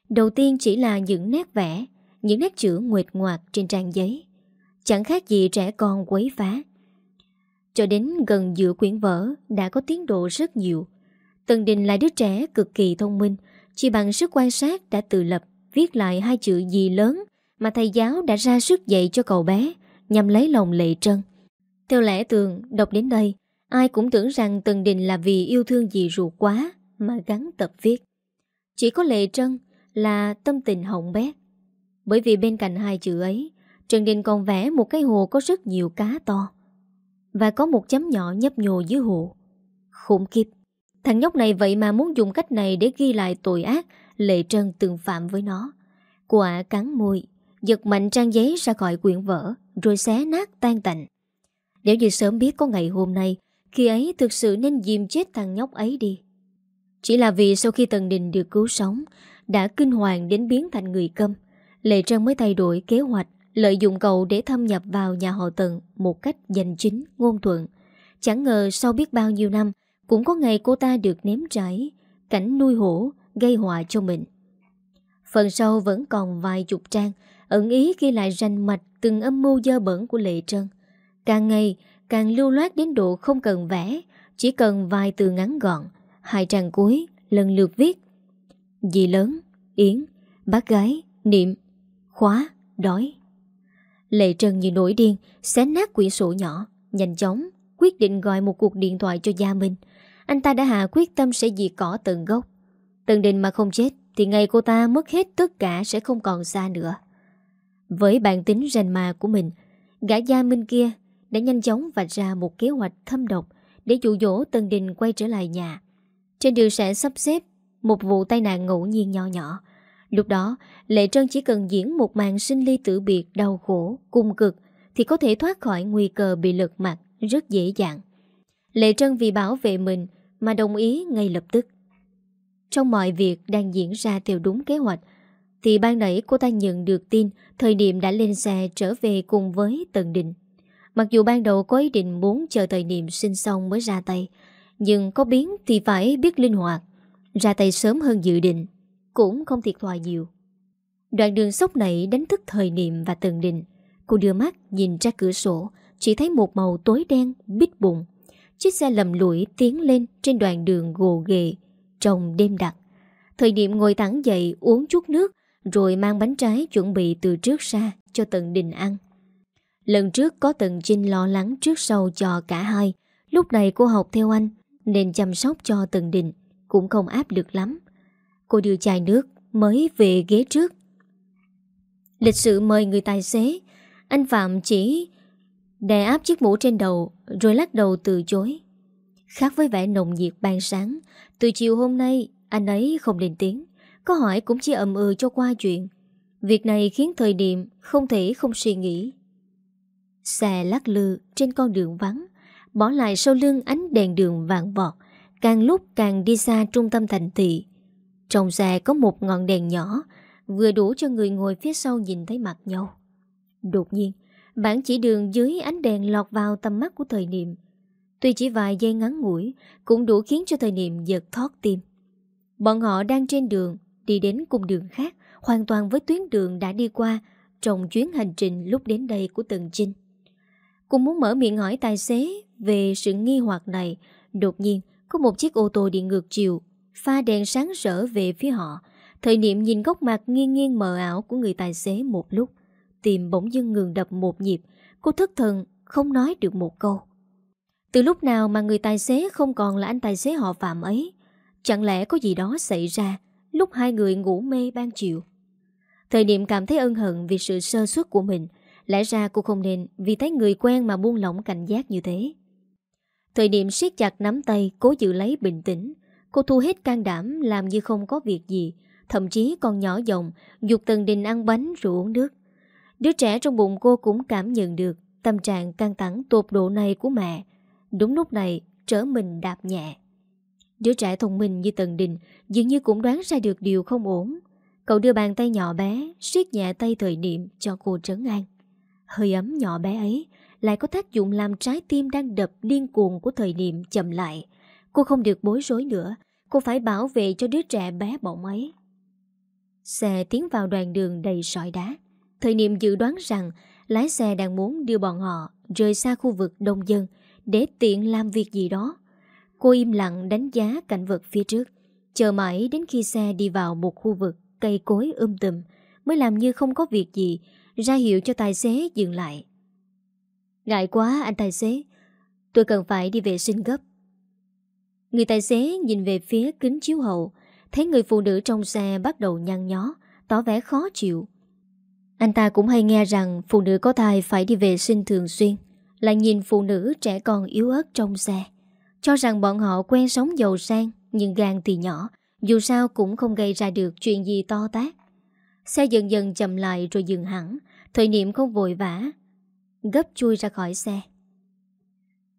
Đầu tiên chỉ là những nét vẽ, những nét chữ nguệt ngoạc trên trang giấy. Chẳng khác gì trẻ con quấy phá. Cho đến gần giữa quyển vở đã có tiến độ rất nhiều. Tần Đình là đứa trẻ cực kỳ thông minh, chỉ bằng sức quan sát đã tự lập viết lại hai chữ gì lớn mà thầy giáo đã ra sức dạy cho cậu bé nhằm lấy lòng Lệ Trân. Theo lẽ tường, đọc đến đây, ai cũng tưởng rằng Tần Đình là vì yêu thương dì ruột quá mà gắn tập viết. Chỉ có Lệ Trân là tâm tình hỏng bét. Bởi vì bên cạnh hai chữ ấy, Trần Đình còn vẽ một cái hồ có rất nhiều cá to. Và có một chấm nhỏ nhấp nhô dưới hồ. Khủng khiếp. Thằng nhóc này vậy mà muốn dùng cách này để ghi lại tội ác Lệ Trân từng phạm với nó. Quả cắn môi, giật mạnh trang giấy ra khỏi quyển vở, rồi xé nát tan tạnh. Nếu như sớm biết có ngày hôm nay, khi ấy thực sự nên dìm chết thằng nhóc ấy đi. Chỉ là vì sau khi Tần Đình được cứu sống, đã kinh hoàng đến biến thành người câm, Lệ Trân mới thay đổi kế hoạch, lợi dụng cậu để thâm nhập vào nhà họ Tần một cách danh chính, ngôn thuận. Chẳng ngờ sau biết bao nhiêu năm, cũng có ngày cô ta được nếm trải, cảnh nuôi hổ, gây họa cho mình. Phần sau vẫn còn vài chục trang, ẩn ý ghi lại ranh mạch từng âm mưu dơ bẩn của Lệ Trân. Càng ngày, càng lưu loát đến độ không cần vẽ, chỉ cần vài từ ngắn gọn, hai trang cuối, lần lượt viết. Dì lớn, Yến, bác gái, Niệm, khóa, đói. Lệ Trần như nổi điên, xé nát quyển sổ nhỏ, nhanh chóng, quyết định gọi một cuộc điện thoại cho Gia Minh. Anh ta đã hạ quyết tâm sẽ diệt cỏ tận gốc. Tần định mà không chết thì ngày cô ta mất hết tất cả sẽ không còn xa nữa. Với bản tính rành mà của mình, gã Gia Minh kia đã nhanh chóng vạch ra một kế hoạch thâm độc để dụ dỗ Tần Đình quay trở lại nhà. Trên đường sẽ sắp xếp một vụ tai nạn ngẫu nhiên nhỏ nhỏ. Lúc đó, Lệ Trân chỉ cần diễn một màn sinh ly tử biệt đau khổ, cung cực thì có thể thoát khỏi nguy cơ bị lật mặt rất dễ dàng. Lệ Trân vì bảo vệ mình mà đồng ý ngay lập tức. Trong mọi việc đang diễn ra theo đúng kế hoạch, thì ban nãy cô ta nhận được tin thời điểm đã lên xe trở về cùng với Tần Định. Mặc dù ban đầu có ý định muốn chờ thời niệm sinh xong mới ra tay, nhưng có biến thì phải biết linh hoạt, ra tay sớm hơn dự định, cũng không thiệt thòi nhiều. Đoạn đường sốc nảy đánh thức thời niệm và Tần Định. Cô đưa mắt nhìn ra cửa sổ, chỉ thấy một màu tối đen, bít bụng. Chiếc xe lầm lũi tiến lên trên đoạn đường gồ ghề, trong đêm đặc. Thời niệm ngồi thẳng dậy uống chút nước rồi mang bánh trái chuẩn bị từ trước ra cho Tần Đình ăn. Lần trước có từng Trinh lo lắng trước sau cho cả hai. Lúc này cô học theo anh nên chăm sóc cho từng Đình cũng không áp lực lắm. Cô đưa chai nước mới về ghế trước. Lịch sự mời người tài xế. Anh Phạm chỉ đè áp chiếc mũ trên đầu rồi lắc đầu từ chối. Khác với vẻ nồng nhiệt ban sáng, từ chiều hôm nay anh ấy không lên tiếng, có hỏi cũng chỉ ầm ừ cho qua chuyện. Việc này khiến thời điểm không thể không suy nghĩ. Xe lắc lư trên con đường vắng, bỏ lại sau lưng ánh đèn đường vàng vọt, càng lúc càng đi xa trung tâm thành thị. Trong xe có một ngọn đèn nhỏ, vừa đủ cho người ngồi phía sau nhìn thấy mặt nhau. Đột nhiên, bản chỉ đường dưới ánh đèn lọt vào tầm mắt của thời niệm. Tuy chỉ vài giây ngắn ngủi, cũng đủ khiến cho thời niệm giật thoát tim. Bọn họ đang trên đường, đi đến cùng đường khác, hoàn toàn với tuyến đường đã đi qua trong chuyến hành trình lúc đến đây của Tần Trinh. Cũng muốn mở miệng hỏi tài xế về sự nghi hoặc này, đột nhiên có một chiếc ô tô đi ngược chiều, pha đèn sáng rỡ về phía họ. Thời niệm nhìn góc mặt nghiêng nghiêng mờ ảo của người tài xế một lúc, tìm bỗng dưng ngừng đập một nhịp, cô thất thần không nói được một câu. Từ lúc nào mà người tài xế không còn là anh tài xế họ Phạm ấy? Chẳng lẽ có gì đó xảy ra lúc hai người ngủ mê ban chiều? Thời niệm cảm thấy ân hận vì sự sơ suất của mình, lẽ ra cô không nên vì thấy người quen mà buông lỏng cảnh giác như thế. Thời điểm siết chặt nắm tay, cố giữ lấy bình tĩnh, cô thu hết can đảm làm như không có việc gì, thậm chí còn nhỏ giọng dục Tần Đình ăn bánh rồi uống nước. Đứa trẻ trong bụng cô cũng cảm nhận được tâm trạng căng thẳng tột độ này của mẹ, Đúng lúc này trở mình đạp nhẹ Đứa trẻ thông minh như Tần Đình Dường như cũng đoán ra được điều không ổn Cậu đưa bàn tay nhỏ bé siết nhẹ tay thời niệm cho cô trấn an Hơi ấm nhỏ bé ấy Lại có tác dụng làm trái tim đang đập điên cuồng của thời niệm chậm lại. Cô không được bối rối nữa Cô phải bảo vệ cho đứa trẻ bé bỏng ấy. Xe tiến vào đoàn đường đầy sỏi đá. Thời niệm dự đoán rằng Lái xe đang muốn đưa bọn họ Rời xa khu vực đông dân để tiện làm việc gì đó. Cô im lặng đánh giá cảnh vật phía trước, chờ mãi đến khi xe đi vào một khu vực cây cối um tùm, mới làm như không có việc gì, ra hiệu cho tài xế dừng lại. Ngại quá anh tài xế, tôi cần phải đi vệ sinh gấp. Người tài xế nhìn về phía kính chiếu hậu, thấy người phụ nữ trong xe bắt đầu nhăn nhó, tỏ vẻ khó chịu. Anh ta cũng hay nghe rằng phụ nữ có thai phải đi vệ sinh thường xuyên, lại nhìn phụ nữ trẻ con yếu ớt trong xe. Cho rằng bọn họ quen sống giàu sang, nhưng gan thì nhỏ, dù sao cũng không gây ra được chuyện gì to tác. Xe dần dần chậm lại rồi dừng hẳn, thời niệm không vội vã, gấp chui ra khỏi xe.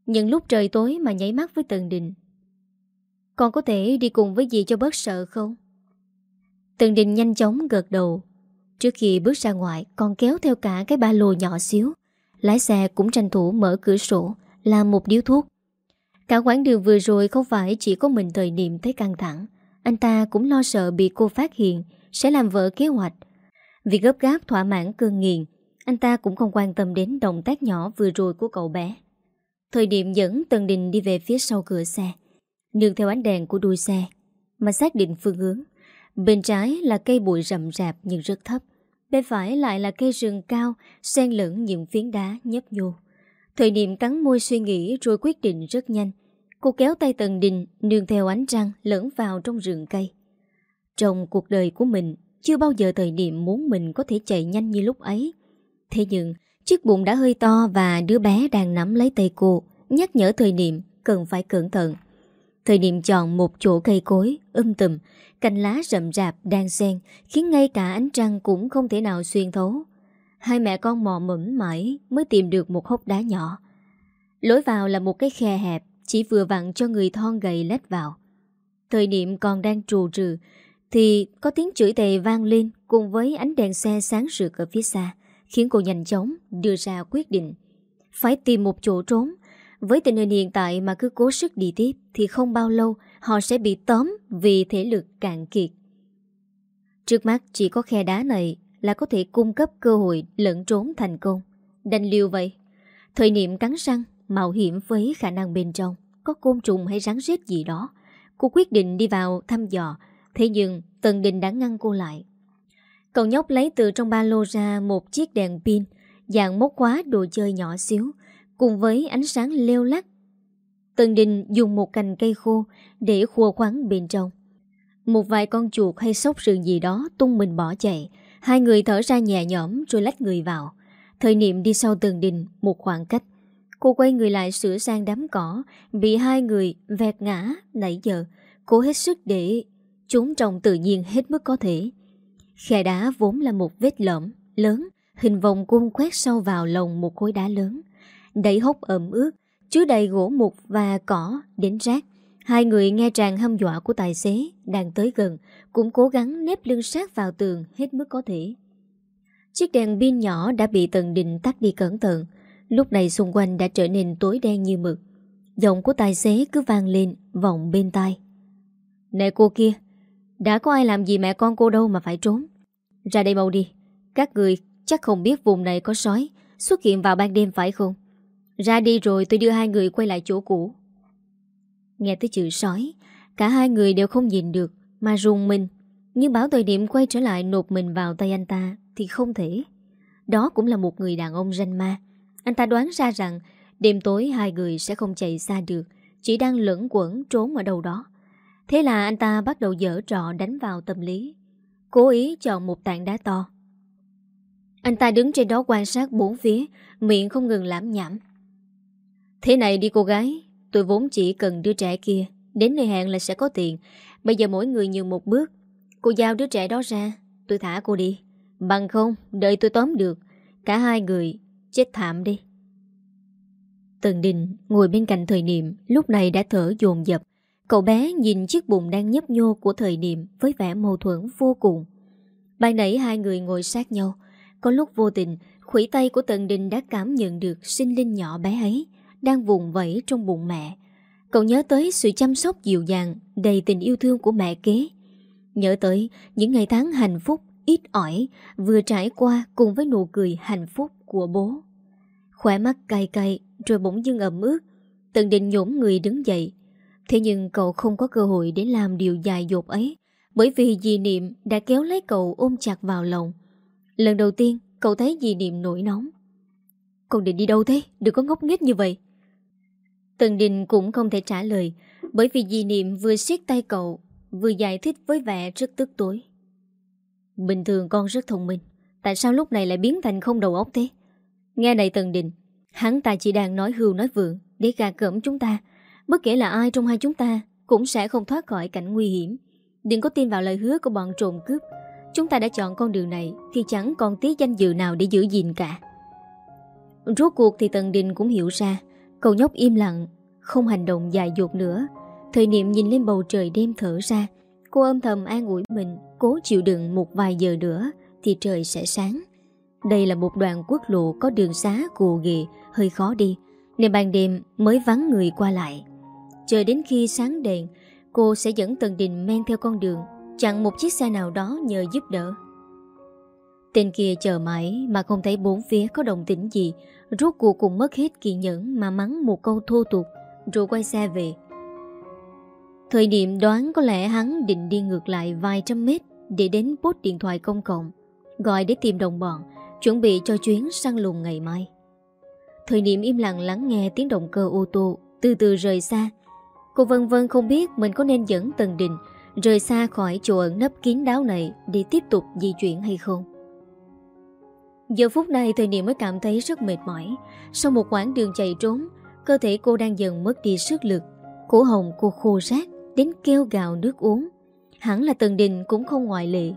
Những lúc trời tối mà nháy mắt với Tần Đình. Con có thể đi cùng với dì cho bớt sợ không? Tần Đình nhanh chóng gật đầu. Trước khi bước ra ngoài, con kéo theo cả cái ba lô nhỏ xíu. Lái xe cũng tranh thủ mở cửa sổ, làm một điếu thuốc. Cả quãng đường vừa rồi không phải chỉ có mình thời niệm thấy căng thẳng. Anh ta cũng lo sợ bị cô phát hiện, sẽ làm vỡ kế hoạch. Vì gấp gáp thỏa mãn cơn nghiền, anh ta cũng không quan tâm đến động tác nhỏ vừa rồi của cậu bé. Thời điểm dẫn Tần Đình đi về phía sau cửa xe, nương theo ánh đèn của đuôi xe, mà xác định phương hướng. Bên trái là cây bụi rậm rạp nhưng rất thấp, bên phải lại là cây rừng cao, xen lẫn những phiến đá nhấp nhô. Thời điểm cắn môi suy nghĩ rồi quyết định rất nhanh. Cô kéo tay Tần Đình nương theo ánh trăng lẫn vào trong rừng cây. Trong cuộc đời của mình, chưa bao giờ thời điểm muốn mình có thể chạy nhanh như lúc ấy. Thế nhưng, chiếc bụng đã hơi to và đứa bé đang nắm lấy tay cô, nhắc nhở thời điểm cần phải cẩn thận. Thời điểm chọn một chỗ cây cối, âm tùm, cành lá rậm rạp đang xen, khiến ngay cả ánh trăng cũng không thể nào xuyên thấu. Hai mẹ con mò mẫm mãi mới tìm được một hốc đá nhỏ. Lối vào là một cái khe hẹp, chỉ vừa vặn cho người thon gầy lết vào. Thời điểm còn đang trù trừ, thì có tiếng chửi tề vang lên cùng với ánh đèn xe sáng rực ở phía xa, khiến cô nhanh chóng đưa ra quyết định. Phải tìm một chỗ trốn. Với tình hình hiện tại mà cứ cố sức đi tiếp thì không bao lâu họ sẽ bị tóm vì thể lực cạn kiệt. Trước mắt chỉ có khe đá này là có thể cung cấp cơ hội lẫn trốn thành công. Đành liều vậy. Thời niệm cắn răng, mạo hiểm với khả năng bên trong, có côn trùng hay rắn rết gì đó. Cô quyết định đi vào thăm dò, thế nhưng Tần Đình đã ngăn cô lại. Cậu nhóc lấy từ trong ba lô ra một chiếc đèn pin, dạng móc khóa đồ chơi nhỏ xíu, cùng với ánh sáng leo lắc. Tần Đình dùng một cành cây khô để khua khoáng bên trong. Một vài con chuột hay sóc sườn gì đó tung mình bỏ chạy, hai người thở ra nhẹ nhõm rồi lách người vào. Thời niệm đi sau Tần Đình một khoảng cách. Cô quay người lại sửa sang đám cỏ, bị hai người vẹt ngã nãy giờ. Cố hết sức để chúng trồng tự nhiên hết mức có thể. Khe đá vốn là một vết lõm lớn, hình vòng cung quét sâu vào lồng một khối đá lớn. Đẩy hốc ẩm ướt, chứa đầy gỗ mục và cỏ đến rác. Hai người nghe tràn hâm dọa của tài xế đang tới gần, cũng cố gắng nếp lưng sát vào tường hết mức có thể. Chiếc đèn pin nhỏ đã bị Tần Đình tắt đi cẩn thận, lúc này xung quanh đã trở nên tối đen như mực. Giọng của tài xế cứ vang lên, vọng bên tai. Nè cô kia, đã có ai làm gì mẹ con cô đâu mà phải trốn. Ra đây mau đi. Các người chắc không biết vùng này có sói Xuất hiện vào ban đêm phải không? Ra đi rồi tôi đưa hai người quay lại chỗ cũ. Nghe tới chữ sói, Cả hai người đều không nhìn được, Mà rùng mình. Nhưng bảo thời điểm quay trở lại nộp mình vào tay anh ta Thì không thể. Đó cũng là một người đàn ông ranh ma. Anh ta đoán ra rằng Đêm tối hai người sẽ không chạy xa được, Chỉ đang lẫn quẩn trốn ở đâu đó. Thế là anh ta bắt đầu dở trọ đánh vào tâm lý. Cố ý chọn một tảng đá to. Anh ta đứng trên đó quan sát bốn phía, Miệng không ngừng lãm nhảm. Thế này đi cô gái, Tôi vốn chỉ cần đứa trẻ kia, Đến nơi hẹn là sẽ có tiền. Bây giờ mỗi người nhường một bước. Cô giao đứa trẻ đó ra, Tôi thả cô đi. Bằng không, đợi tôi tóm được, Cả hai người chết thảm đi. Tần Đình ngồi bên cạnh thời niệm, Lúc này đã thở dồn dập. Cậu bé nhìn chiếc bụng đang nhấp nhô của thời niệm với vẻ mâu thuẫn vô cùng. Ban nãy hai người ngồi sát nhau, có lúc vô tình, khủy tay của Tần Đình đã cảm nhận được sinh linh nhỏ bé ấy đang vùng vẫy trong bụng mẹ. Cậu nhớ tới sự chăm sóc dịu dàng, đầy tình yêu thương của mẹ kế. Nhớ tới những ngày tháng hạnh phúc, ít ỏi vừa trải qua cùng với nụ cười hạnh phúc của bố. Khỏe mắt cay cay rồi bỗng dưng ẩm ướt. Tần Đình nhổm người đứng dậy Thế nhưng cậu không có cơ hội để làm điều dài dột ấy, Bởi vì dì Niệm đã kéo lấy cậu ôm chặt vào lòng. Lần đầu tiên, cậu thấy dì Niệm nổi nóng. Con định đi đâu thế? Đừng có ngốc nghếch như vậy. Tần Đình cũng không thể trả lời, Bởi vì dì Niệm vừa siết tay cậu, Vừa giải thích với vẻ rất tức tối. Bình thường con rất thông minh, Tại sao lúc này lại biến thành không đầu óc thế? Nghe này Tần Đình, Hắn ta chỉ đang nói hưu nói vượng Để gạt cẩm chúng ta Bất kể là ai trong hai chúng ta Cũng sẽ không thoát khỏi cảnh nguy hiểm. Đừng có tin vào lời hứa của bọn trộm cướp. Chúng ta đã chọn con đường này Thì chẳng còn tí danh dự nào để giữ gìn cả. Rốt cuộc thì Tần Đình cũng hiểu ra, Cậu nhóc im lặng, Không hành động dài dột nữa. Thời niệm nhìn lên bầu trời đêm thở ra, Cô âm thầm an ủi mình, Cố chịu đựng một vài giờ nữa Thì trời sẽ sáng. Đây là một đoạn quốc lộ có đường xá gồ ghề, Hơi khó đi. Nên ban đêm mới vắng người qua lại. Chờ đến khi sáng đèn Cô sẽ dẫn Tần Đình men theo con đường Chặn một chiếc xe nào đó nhờ giúp đỡ Tên kia chờ mãi Mà không thấy bốn phía có đồng tĩnh gì Rốt cuộc cũng mất hết kiên nhẫn Mà mắng một câu thô tục Rồi quay xe về Thời điểm đoán có lẽ hắn định đi ngược lại vài trăm mét để đến bốt điện thoại công cộng, gọi để tìm đồng bọn, chuẩn bị cho chuyến săn lùng ngày mai. Thời điểm im lặng lắng nghe tiếng động cơ ô tô từ từ rời xa. Cô vân vân không biết mình có nên dẫn Tần Đình rời xa khỏi chỗ ẩn nấp kín đáo này để tiếp tục di chuyển hay không. Giờ phút này thời Niệm mới cảm thấy rất mệt mỏi. Sau một quãng đường chạy trốn, cơ thể cô đang dần mất đi sức lực. Cổ hồng cô khô rác đến kêu gạo nước uống. Hẳn là Tần Đình cũng không ngoại lệ.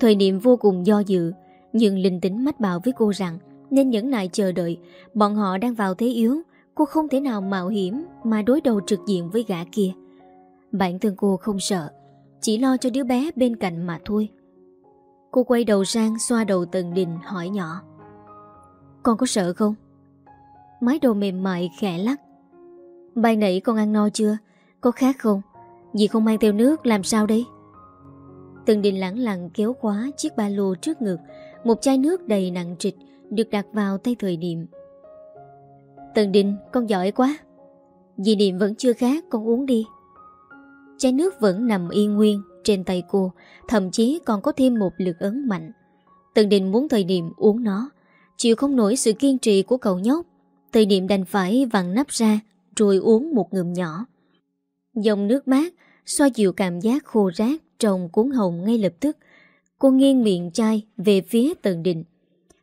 Thời niệm vô cùng do dự, nhưng linh tính mách bảo với cô rằng nên nhẫn nại chờ đợi, bọn họ đang vào thế yếu, cô không thể nào mạo hiểm mà đối đầu trực diện với gã kia. Bản thân cô không sợ, chỉ lo cho đứa bé bên cạnh mà thôi. Cô quay đầu sang xoa đầu Tần Đình hỏi nhỏ. Con có sợ không? Mái đầu mềm mại khẽ lắc. Bài nãy con ăn no chưa? Có khác không? Dì không mang theo nước làm sao đây Tần Đình lẳng lặng kéo khóa chiếc ba lô trước ngực Một chai nước đầy nặng trịch Được đặt vào tay thời điểm Tần Đình con giỏi quá. Dì Niệm vẫn chưa khác con uống đi. Chai nước vẫn nằm yên nguyên Trên tay cô Thậm chí còn có thêm một lực ấn mạnh. Tần Đình muốn thời điểm uống nó Chịu không nổi sự kiên trì của cậu nhóc. Thời điểm đành phải vặn nắp ra Rồi uống một ngụm nhỏ. Dòng nước mát xoa dịu cảm giác khô rác trong cuốn hồng ngay lập tức. Cô nghiêng miệng chai về phía Tần đình.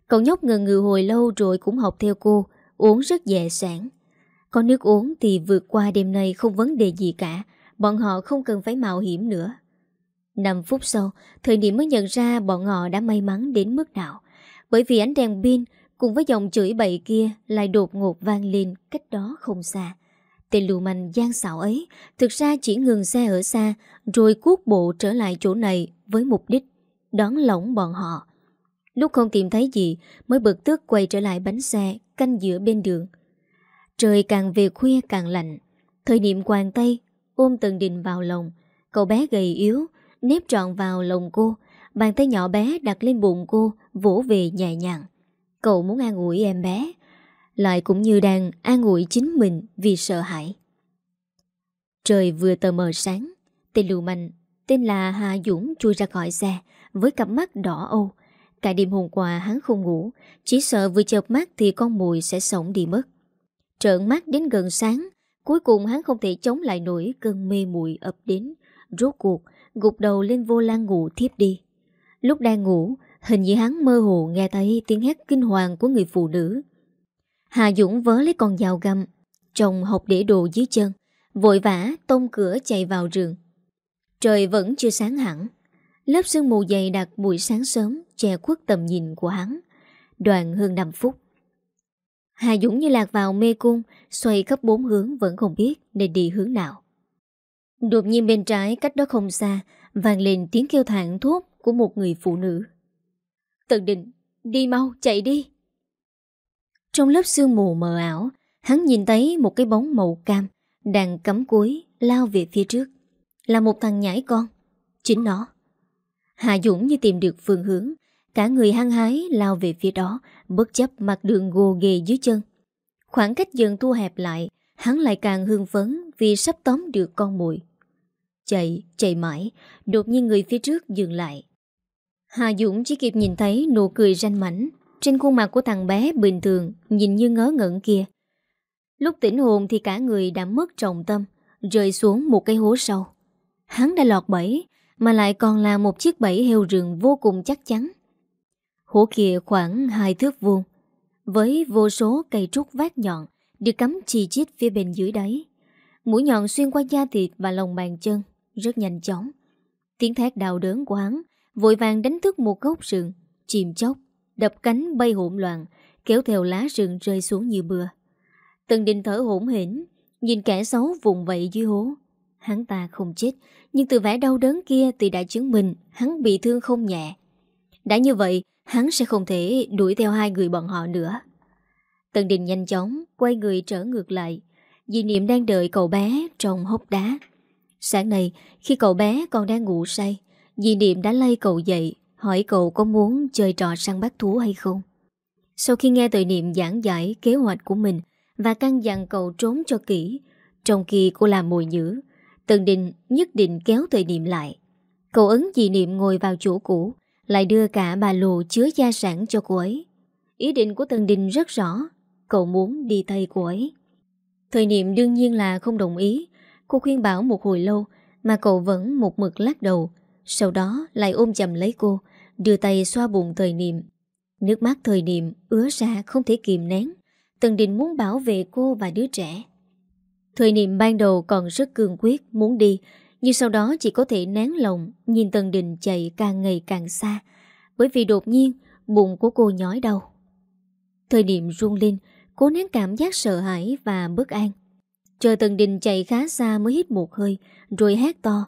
Cậu nhóc ngần ngừ hồi lâu rồi cũng học theo cô, uống rất dễ sản. Có nước uống thì vượt qua đêm nay không vấn đề gì cả, bọn họ không cần phải mạo hiểm nữa. 5 phút sau, thời điểm mới nhận ra bọn họ đã may mắn đến mức nào. Bởi vì ánh đèn pin cùng với dòng chửi bậy kia lại đột ngột vang lên cách đó không xa. Tên lù manh gian xạo ấy thực ra chỉ ngừng xe ở xa rồi cuốc bộ trở lại chỗ này với mục đích đón lỏng bọn họ. Lúc không tìm thấy gì mới bực tức quay trở lại bánh xe canh giữa bên đường. Trời càng về khuya càng lạnh. Thời niệm quàng tay ôm Tần Đình vào lòng. Cậu bé gầy yếu nếp trọn vào lòng cô. Bàn tay nhỏ bé đặt lên bụng cô vỗ về nhẹ nhàng. Cậu muốn an ủi em bé lại cũng như đang an ủi chính mình vì sợ hãi. Trời vừa tờ mờ sáng, tên lưu manh, tên là Hà Dũng chui ra khỏi xe với cặp mắt đỏ âu. Cả đêm hôm qua hắn không ngủ, chỉ sợ vừa chợp mắt thì con mùi sẽ sống đi mất. Trợn mắt đến gần sáng, cuối cùng hắn không thể chống lại nổi cơn mê muội ập đến, rốt cuộc gục đầu lên vô lan ngủ thiếp đi. Lúc đang ngủ, hình như hắn mơ hồ nghe thấy tiếng hét kinh hoàng của người phụ nữ. Hà Dũng vớ lấy con dao găm chồng hộp để đồ dưới chân Vội vã tông cửa chạy vào rừng Trời vẫn chưa sáng hẳn Lớp sương mù dày đặc buổi sáng sớm Che khuất tầm nhìn của hắn Đoạn hơn 5 phút Hà Dũng như lạc vào mê cung Xoay khắp bốn hướng vẫn không biết Nên đi hướng nào Đột nhiên bên trái cách đó không xa vang lên tiếng kêu thảng thốt Của một người phụ nữ Tần định Đi mau chạy đi trong lớp sương mù mờ ảo, hắn nhìn thấy một cái bóng màu cam đang cắm cuối lao về phía trước. Là một thằng nhãi con. Chính nó. Hạ Dũng như tìm được phương hướng, cả người hăng hái lao về phía đó, bất chấp mặt đường gồ ghề dưới chân. Khoảng cách dần thu hẹp lại, hắn lại càng hưng phấn vì sắp tóm được con mồi. Chạy, chạy mãi, đột nhiên người phía trước dừng lại. Hà Dũng chỉ kịp nhìn thấy nụ cười ranh mảnh trên khuôn mặt của thằng bé bình thường, nhìn như ngớ ngẩn kia. Lúc tỉnh hồn thì cả người đã mất trọng tâm, rơi xuống một cái hố sâu. Hắn đã lọt bẫy, mà lại còn là một chiếc bẫy heo rừng vô cùng chắc chắn. Hố kia khoảng hai thước vuông, với vô số cây trúc vát nhọn, được cắm chi chít phía bên dưới đáy. Mũi nhọn xuyên qua da thịt và lòng bàn chân, rất nhanh chóng. Tiếng thét đau đớn của hắn vội vàng đánh thức một gốc rừng, chìm chóc, đập cánh bay hỗn loạn, kéo theo lá rừng rơi xuống như bừa. Tần Đình thở hổn hển, nhìn kẻ xấu vùng vẫy dưới hố. Hắn ta không chết, nhưng từ vẻ đau đớn kia thì đã chứng minh hắn bị thương không nhẹ. Đã như vậy, hắn sẽ không thể đuổi theo hai người bọn họ nữa. Tần Đình nhanh chóng quay người trở ngược lại, Di Niệm đang đợi cậu bé trong hốc đá. Sáng nay, khi cậu bé còn đang ngủ say, Di Niệm đã lay cậu dậy, hỏi cậu có muốn chơi trò săn bắt thú hay không. Sau khi nghe tội niệm giảng giải kế hoạch của mình và căn dặn cậu trốn cho kỹ, trong khi cô làm mồi nhữ, Tần Đình nhất định kéo tội niệm lại. Cậu ấn dì niệm ngồi vào chỗ cũ, lại đưa cả bà lù chứa gia sản cho cô ấy. Ý định của Tần Đình rất rõ, cậu muốn đi thay cô ấy. Thời niệm đương nhiên là không đồng ý, cô khuyên bảo một hồi lâu mà cậu vẫn một mực lắc đầu, sau đó lại ôm chầm lấy cô, đưa tay xoa bụng thời niệm. Nước mắt thời niệm ứa ra không thể kìm nén. Tần Đình muốn bảo vệ cô và đứa trẻ. Thời niệm ban đầu còn rất cương quyết muốn đi, nhưng sau đó chỉ có thể nén lòng nhìn Tần Đình chạy càng ngày càng xa, bởi vì đột nhiên bụng của cô nhói đau. Thời điểm run lên, cố nén cảm giác sợ hãi và bất an. Chờ Tần Đình chạy khá xa mới hít một hơi, rồi hét to.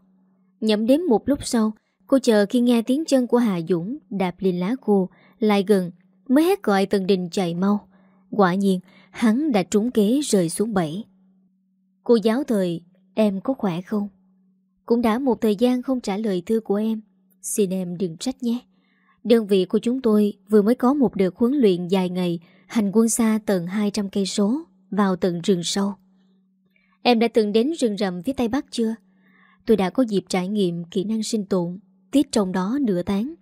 Nhậm đếm một lúc sau, cô chờ khi nghe tiếng chân của Hà Dũng đạp lên lá khô, lại gần, mới hét gọi Tần Đình chạy mau. Quả nhiên, hắn đã trúng kế rơi xuống bẫy. Cô giáo thời, em có khỏe không? Cũng đã một thời gian không trả lời thư của em. Xin em đừng trách nhé. Đơn vị của chúng tôi vừa mới có một đợt huấn luyện dài ngày hành quân xa tận 200 cây số vào tận rừng sâu. Em đã từng đến rừng rậm phía Tây Bắc chưa? Tôi đã có dịp trải nghiệm kỹ năng sinh tồn, tiết trong đó nửa tháng.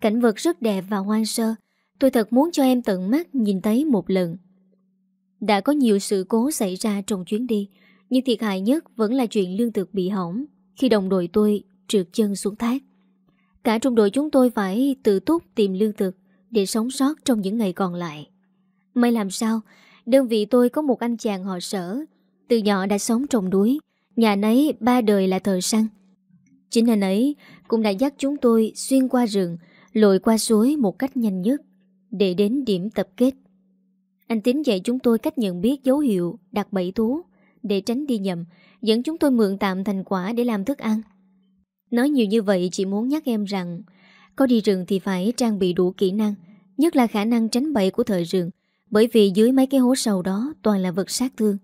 Cảnh vật rất đẹp và hoang sơ, tôi thật muốn cho em tận mắt nhìn thấy một lần. Đã có nhiều sự cố xảy ra trong chuyến đi, nhưng thiệt hại nhất vẫn là chuyện lương thực bị hỏng khi đồng đội tôi trượt chân xuống thác. Cả trung đội chúng tôi phải tự túc tìm lương thực để sống sót trong những ngày còn lại. May làm sao, đơn vị tôi có một anh chàng họ sở, từ nhỏ đã sống trong núi, nhà nấy ba đời là thợ săn. Chính anh ấy cũng đã dắt chúng tôi xuyên qua rừng, lội qua suối một cách nhanh nhất để đến điểm tập kết. Anh tính dạy chúng tôi cách nhận biết dấu hiệu đặt bẫy thú để tránh đi nhầm, dẫn chúng tôi mượn tạm thành quả để làm thức ăn. Nói nhiều như vậy chỉ muốn nhắc em rằng có đi rừng thì phải trang bị đủ kỹ năng, nhất là khả năng tránh bẫy của thời rừng, bởi vì dưới mấy cái hố sâu đó toàn là vật sát thương.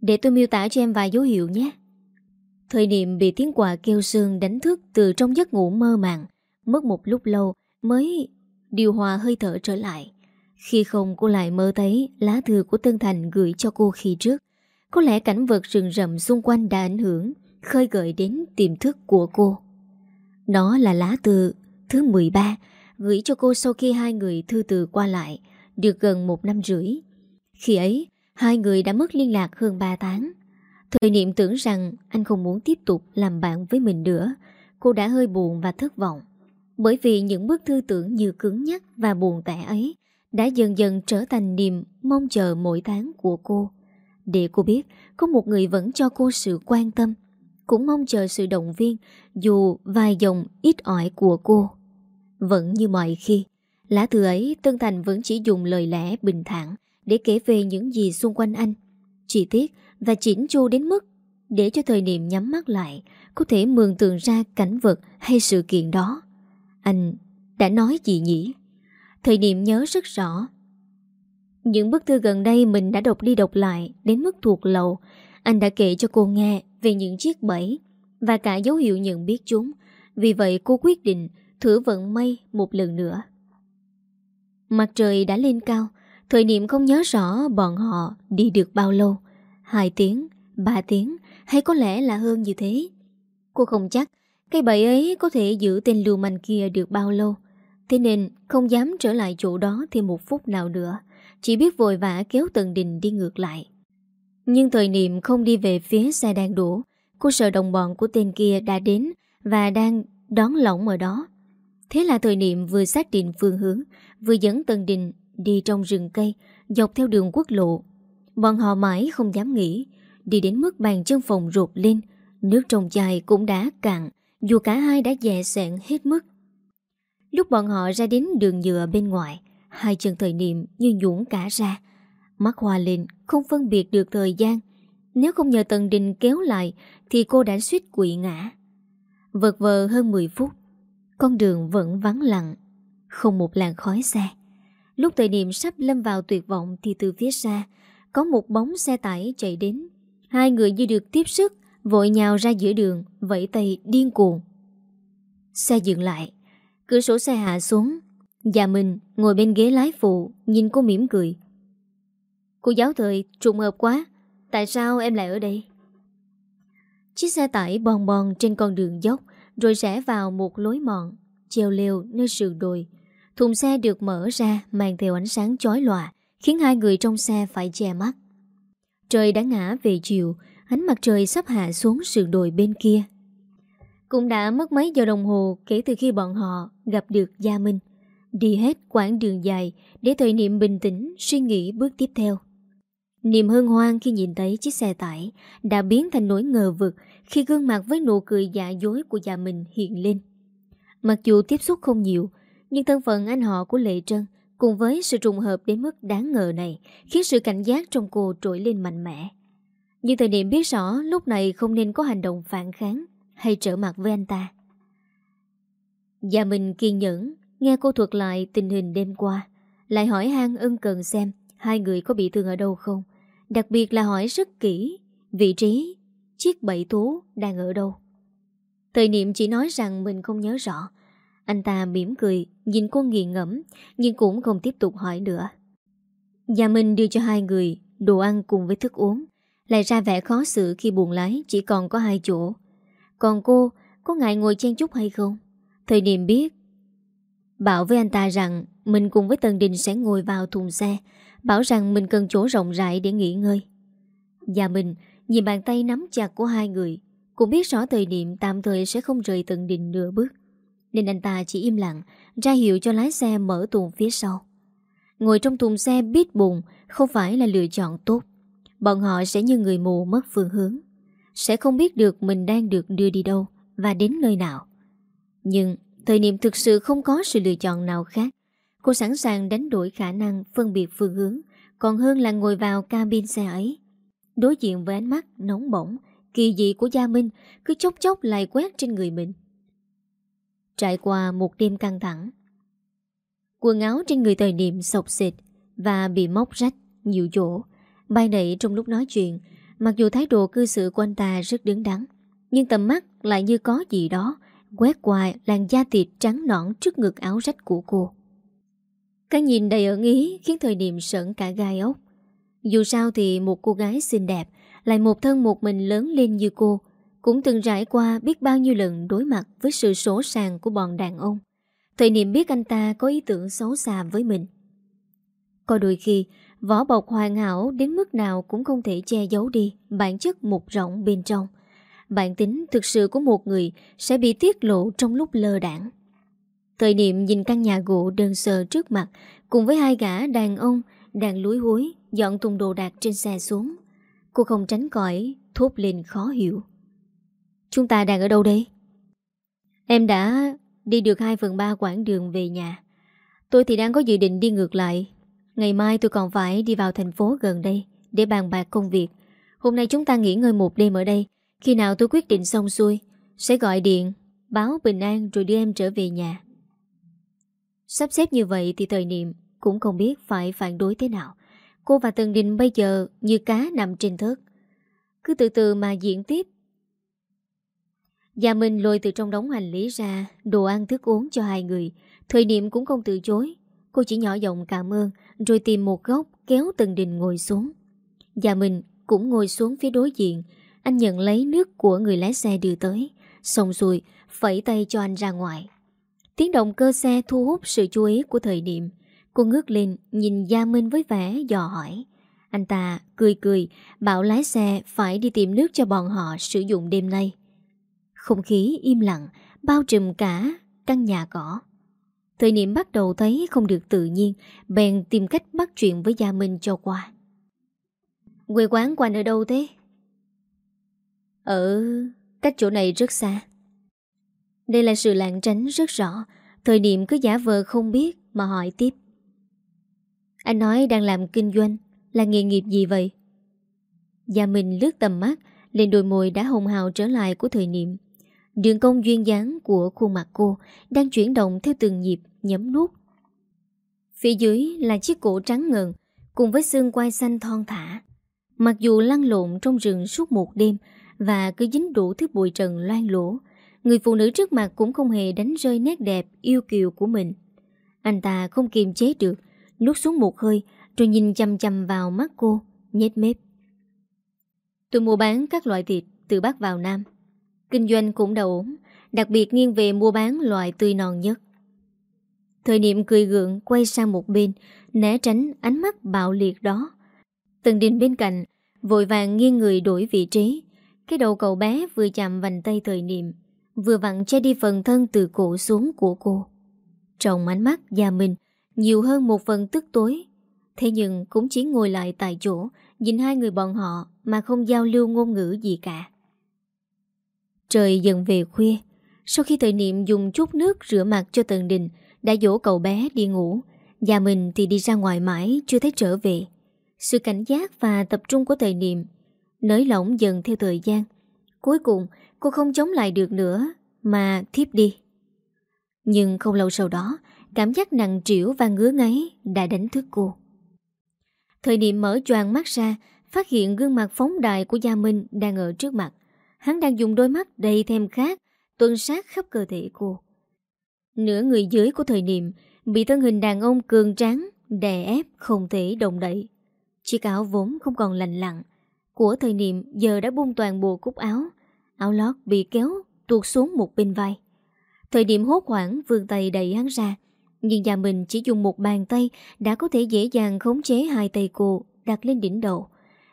Để tôi miêu tả cho em vài dấu hiệu nhé. Thời niệm bị tiếng quạ kêu sương đánh thức từ trong giấc ngủ mơ màng, mất một lúc lâu mới điều hòa hơi thở trở lại. Khi không cô lại mơ thấy lá thư của Tân Thành gửi cho cô khi trước. Có lẽ cảnh vật rừng rậm xung quanh đã ảnh hưởng, khơi gợi đến tiềm thức của cô. Nó là lá thư thứ 13, gửi cho cô sau khi hai người thư từ qua lại, được gần một năm rưỡi. Khi ấy, hai người đã mất liên lạc hơn 3 tháng. Thời niệm tưởng rằng anh không muốn tiếp tục làm bạn với mình nữa, cô đã hơi buồn và thất vọng. Bởi vì những bức thư tưởng như cứng nhắc và buồn tẻ ấy đã dần dần trở thành niềm mong chờ mỗi tháng của cô. Để cô biết có một người vẫn cho cô sự quan tâm, cũng mong chờ sự động viên dù vài dòng ít ỏi của cô. Vẫn như mọi khi, lá thư ấy Tân Thành vẫn chỉ dùng lời lẽ bình thản để kể về những gì xung quanh anh. Chi tiết và chỉnh chu đến mức để cho thời niệm nhắm mắt lại có thể mường tượng ra cảnh vật hay sự kiện đó. Anh đã nói gì nhỉ? Thời niệm nhớ rất rõ. Những bức thư gần đây mình đã đọc đi đọc lại đến mức thuộc lầu. Anh đã kể cho cô nghe về những chiếc bẫy và cả dấu hiệu nhận biết chúng. Vì vậy cô quyết định thử vận may một lần nữa. Mặt trời đã lên cao, thời niệm không nhớ rõ bọn họ đi được bao lâu. hai tiếng, ba tiếng hay có lẽ là hơn như thế. Cô không chắc cái bẫy ấy có thể giữ tên lưu manh kia được bao lâu. Thế nên không dám trở lại chỗ đó thêm một phút nào nữa. Chỉ biết vội vã kéo Tần Đình đi ngược lại. Nhưng thời niệm không đi về phía xe đang đổ. Cô sợ đồng bọn của tên kia đã đến và đang đón lỏng ở đó. Thế là thời niệm vừa xác định phương hướng, vừa dẫn Tần Đình đi trong rừng cây, dọc theo đường quốc lộ. Bọn họ mãi không dám nghĩ, đi đến mức bàn chân phòng rột lên, nước trong chai cũng đã cạn, dù cả hai đã dè sẹn hết mức. Lúc bọn họ ra đến đường nhựa bên ngoài, hai chân thời niệm như nhũn cả ra. Mắt hoa lên, không phân biệt được thời gian. Nếu không nhờ Tần Đình kéo lại, thì cô đã suýt quỵ ngã. Vật vờ hơn 10 phút, con đường vẫn vắng lặng, không một làn khói xe. Lúc thời niệm sắp lâm vào tuyệt vọng thì từ phía xa, có một bóng xe tải chạy đến. Hai người như được tiếp sức, vội nhào ra giữa đường, vẫy tay điên cuồng. Xe dừng lại, cửa sổ xe hạ xuống. Và mình ngồi bên ghế lái phụ, nhìn cô mỉm cười. Cô giáo thời trùng hợp quá, tại sao em lại ở đây? Chiếc xe tải bòn bòn trên con đường dốc, rồi rẽ vào một lối mòn, treo leo nơi sườn đồi. Thùng xe được mở ra mang theo ánh sáng chói lòa, khiến hai người trong xe phải che mắt. Trời đã ngã về chiều, ánh mặt trời sắp hạ xuống sườn đồi bên kia. Cũng đã mất mấy giờ đồng hồ kể từ khi bọn họ gặp được Gia Minh. Đi hết quãng đường dài để thời niệm bình tĩnh suy nghĩ bước tiếp theo. Niềm hân hoan khi nhìn thấy chiếc xe tải đã biến thành nỗi ngờ vực khi gương mặt với nụ cười giả dối của già mình hiện lên. Mặc dù tiếp xúc không nhiều, nhưng thân phận anh họ của Lệ Trân cùng với sự trùng hợp đến mức đáng ngờ này khiến sự cảnh giác trong cô trỗi lên mạnh mẽ. Nhưng thời điểm biết rõ lúc này không nên có hành động phản kháng hay trở mặt với anh ta. Gia Minh kiên nhẫn nghe cô thuật lại tình hình đêm qua, lại hỏi han ân cần xem hai người có bị thương ở đâu không, đặc biệt là hỏi rất kỹ vị trí chiếc bẫy thú đang ở đâu. Thời niệm chỉ nói rằng mình không nhớ rõ, anh ta mỉm cười, nhìn cô nghiền ngẫm, nhưng cũng không tiếp tục hỏi nữa. Gia Minh đưa cho hai người đồ ăn cùng với thức uống, lại ra vẻ khó xử khi buồn lái chỉ còn có hai chỗ. Còn cô, có ngại ngồi chen chút hay không? Thời niệm biết. Bảo với anh ta rằng mình cùng với Tần Đình sẽ ngồi vào thùng xe, bảo rằng mình cần chỗ rộng rãi để nghỉ ngơi. và mình nhìn bàn tay nắm chặt của hai người, cũng biết rõ thời điểm tạm thời sẽ không rời Tần Đình nửa bước. Nên anh ta chỉ im lặng Ra hiệu cho lái xe mở tuồng phía sau Ngồi trong thùng xe biết buồn Không phải là lựa chọn tốt Bọn họ sẽ như người mù mất phương hướng Sẽ không biết được mình đang được đưa đi đâu Và đến nơi nào Nhưng thời niệm thực sự không có sự lựa chọn nào khác. Cô sẵn sàng đánh đổi khả năng, phân biệt phương hướng, Còn hơn là ngồi vào cabin xe ấy. Đối diện với ánh mắt nóng bỏng, Kỳ dị của Gia Minh Cứ chốc chốc lại quét trên người mình. Trải qua một đêm căng thẳng, Quần áo trên người thời niệm sọc xịt Và bị móc rách nhiều chỗ. Bay nảy trong lúc nói chuyện, Mặc dù thái độ cư xử của anh ta rất đứng đắn, Nhưng tầm mắt lại như có gì đó Quét qua làn da thịt trắng nõn trước ngực áo rách của cô Cái nhìn đầy ẩn ý Khiến thời niệm sợn cả gai ốc Dù sao thì một cô gái xinh đẹp Lại một thân một mình lớn lên như cô cũng từng trải qua biết bao nhiêu lần đối mặt với sự sổ sàng của bọn đàn ông. Thời niệm biết anh ta có ý tưởng xấu xa với mình. Có đôi khi, vỏ bọc hoàn hảo đến mức nào cũng không thể che giấu đi bản chất mục rộng bên trong. Bản tính thực sự của một người sẽ bị tiết lộ trong lúc lơ đảng. Thời niệm nhìn căn nhà gỗ đơn sơ trước mặt cùng với hai gã đàn ông đang lúi húi dọn thùng đồ đạc trên xe xuống. Cô không tránh cõi, thốt lên khó hiểu. Chúng ta đang ở đâu đây? Em đã đi được 2 phần 3 quãng đường về nhà. Tôi thì đang có dự định đi ngược lại. Ngày mai tôi còn phải đi vào thành phố gần đây để bàn bạc công việc. Hôm nay chúng ta nghỉ ngơi một đêm ở đây. Khi nào tôi quyết định xong xuôi, sẽ gọi điện, báo bình an rồi đưa em trở về nhà. Sắp xếp như vậy thì thời niệm cũng không biết phải phản đối thế nào. Cô và Tần Đình bây giờ như cá nằm trên thớt. Cứ từ từ mà diễn tiếp Gia Minh lôi từ trong đống hành lý ra đồ ăn thức uống cho hai người. Thời niệm cũng không từ chối. Cô chỉ nhỏ giọng cảm ơn rồi tìm một góc kéo Tần Đình ngồi xuống. Gia Minh cũng ngồi xuống phía đối diện. Anh nhận lấy nước của người lái xe đưa tới. Xong rồi, phẩy tay cho anh ra ngoài. Tiếng động cơ xe thu hút sự chú ý của thời điểm. Cô ngước lên, nhìn Gia Minh với vẻ dò hỏi. Anh ta cười cười, bảo lái xe phải đi tìm nước cho bọn họ sử dụng đêm nay. Không khí im lặng, bao trùm cả căn nhà cỏ. Thời niệm bắt đầu thấy không được tự nhiên, bèn tìm cách bắt chuyện với Gia Minh cho qua. Quê quán của anh ở đâu thế? Ở cách chỗ này rất xa. Đây là sự lạng tránh rất rõ, thời niệm cứ giả vờ không biết mà hỏi tiếp. Anh nói đang làm kinh doanh, là nghề nghiệp gì vậy? Gia Minh lướt tầm mắt lên đôi môi đã hồng hào trở lại của thời niệm. Đường cong duyên dáng của khuôn mặt cô đang chuyển động theo từng nhịp nhấm nuốt. Phía dưới là chiếc cổ trắng ngần cùng với xương quai xanh thon thả. Mặc dù lăn lộn trong rừng suốt một đêm và cứ dính đủ thứ bụi trần loan lỗ, người phụ nữ trước mặt cũng không hề đánh rơi nét đẹp yêu kiều của mình. Anh ta không kiềm chế được, nuốt xuống một hơi rồi nhìn chăm chăm vào mắt cô, nhét mép. Tôi mua bán các loại thịt từ Bắc vào Nam. Kinh doanh cũng đã ổn, đặc biệt nghiêng về mua bán loại tươi non nhất. Thời niệm cười gượng quay sang một bên, né tránh ánh mắt bạo liệt đó. Tần đình bên cạnh, vội vàng nghiêng người đổi vị trí. Cái đầu cậu bé vừa chạm vành tay thời niệm, vừa vặn che đi phần thân từ cổ xuống của cô. Trong ánh mắt Gia Minh, nhiều hơn một phần tức tối. Thế nhưng cũng chỉ ngồi lại tại chỗ, nhìn hai người bọn họ mà không giao lưu ngôn ngữ gì cả. Trời dần về khuya, sau khi thời niệm dùng chút nước rửa mặt cho Tần Đình, đã dỗ cậu bé đi ngủ, Gia mình thì đi ra ngoài mãi chưa thấy trở về. Sự cảnh giác và tập trung của thời niệm nới lỏng dần theo thời gian. Cuối cùng cô không chống lại được nữa mà thiếp đi. Nhưng không lâu sau đó, cảm giác nặng trĩu và ngứa ngáy đã đánh thức cô. Thời niệm mở choàng mắt ra, phát hiện gương mặt phóng đại của Gia Minh đang ở trước mặt. Hắn đang dùng đôi mắt đầy thêm khát tuân sát khắp cơ thể cô. Nửa người dưới của thời niệm bị thân hình đàn ông cường tráng, đè ép không thể động đậy. Chiếc áo vốn không còn lành lặng của thời niệm giờ đã bung toàn bộ cúc áo. Áo lót bị kéo tuột xuống một bên vai. Thời điểm hốt hoảng vươn tay đẩy hắn ra, nhưng nhà mình chỉ dùng một bàn tay đã có thể dễ dàng khống chế hai tay cô đặt lên đỉnh đầu.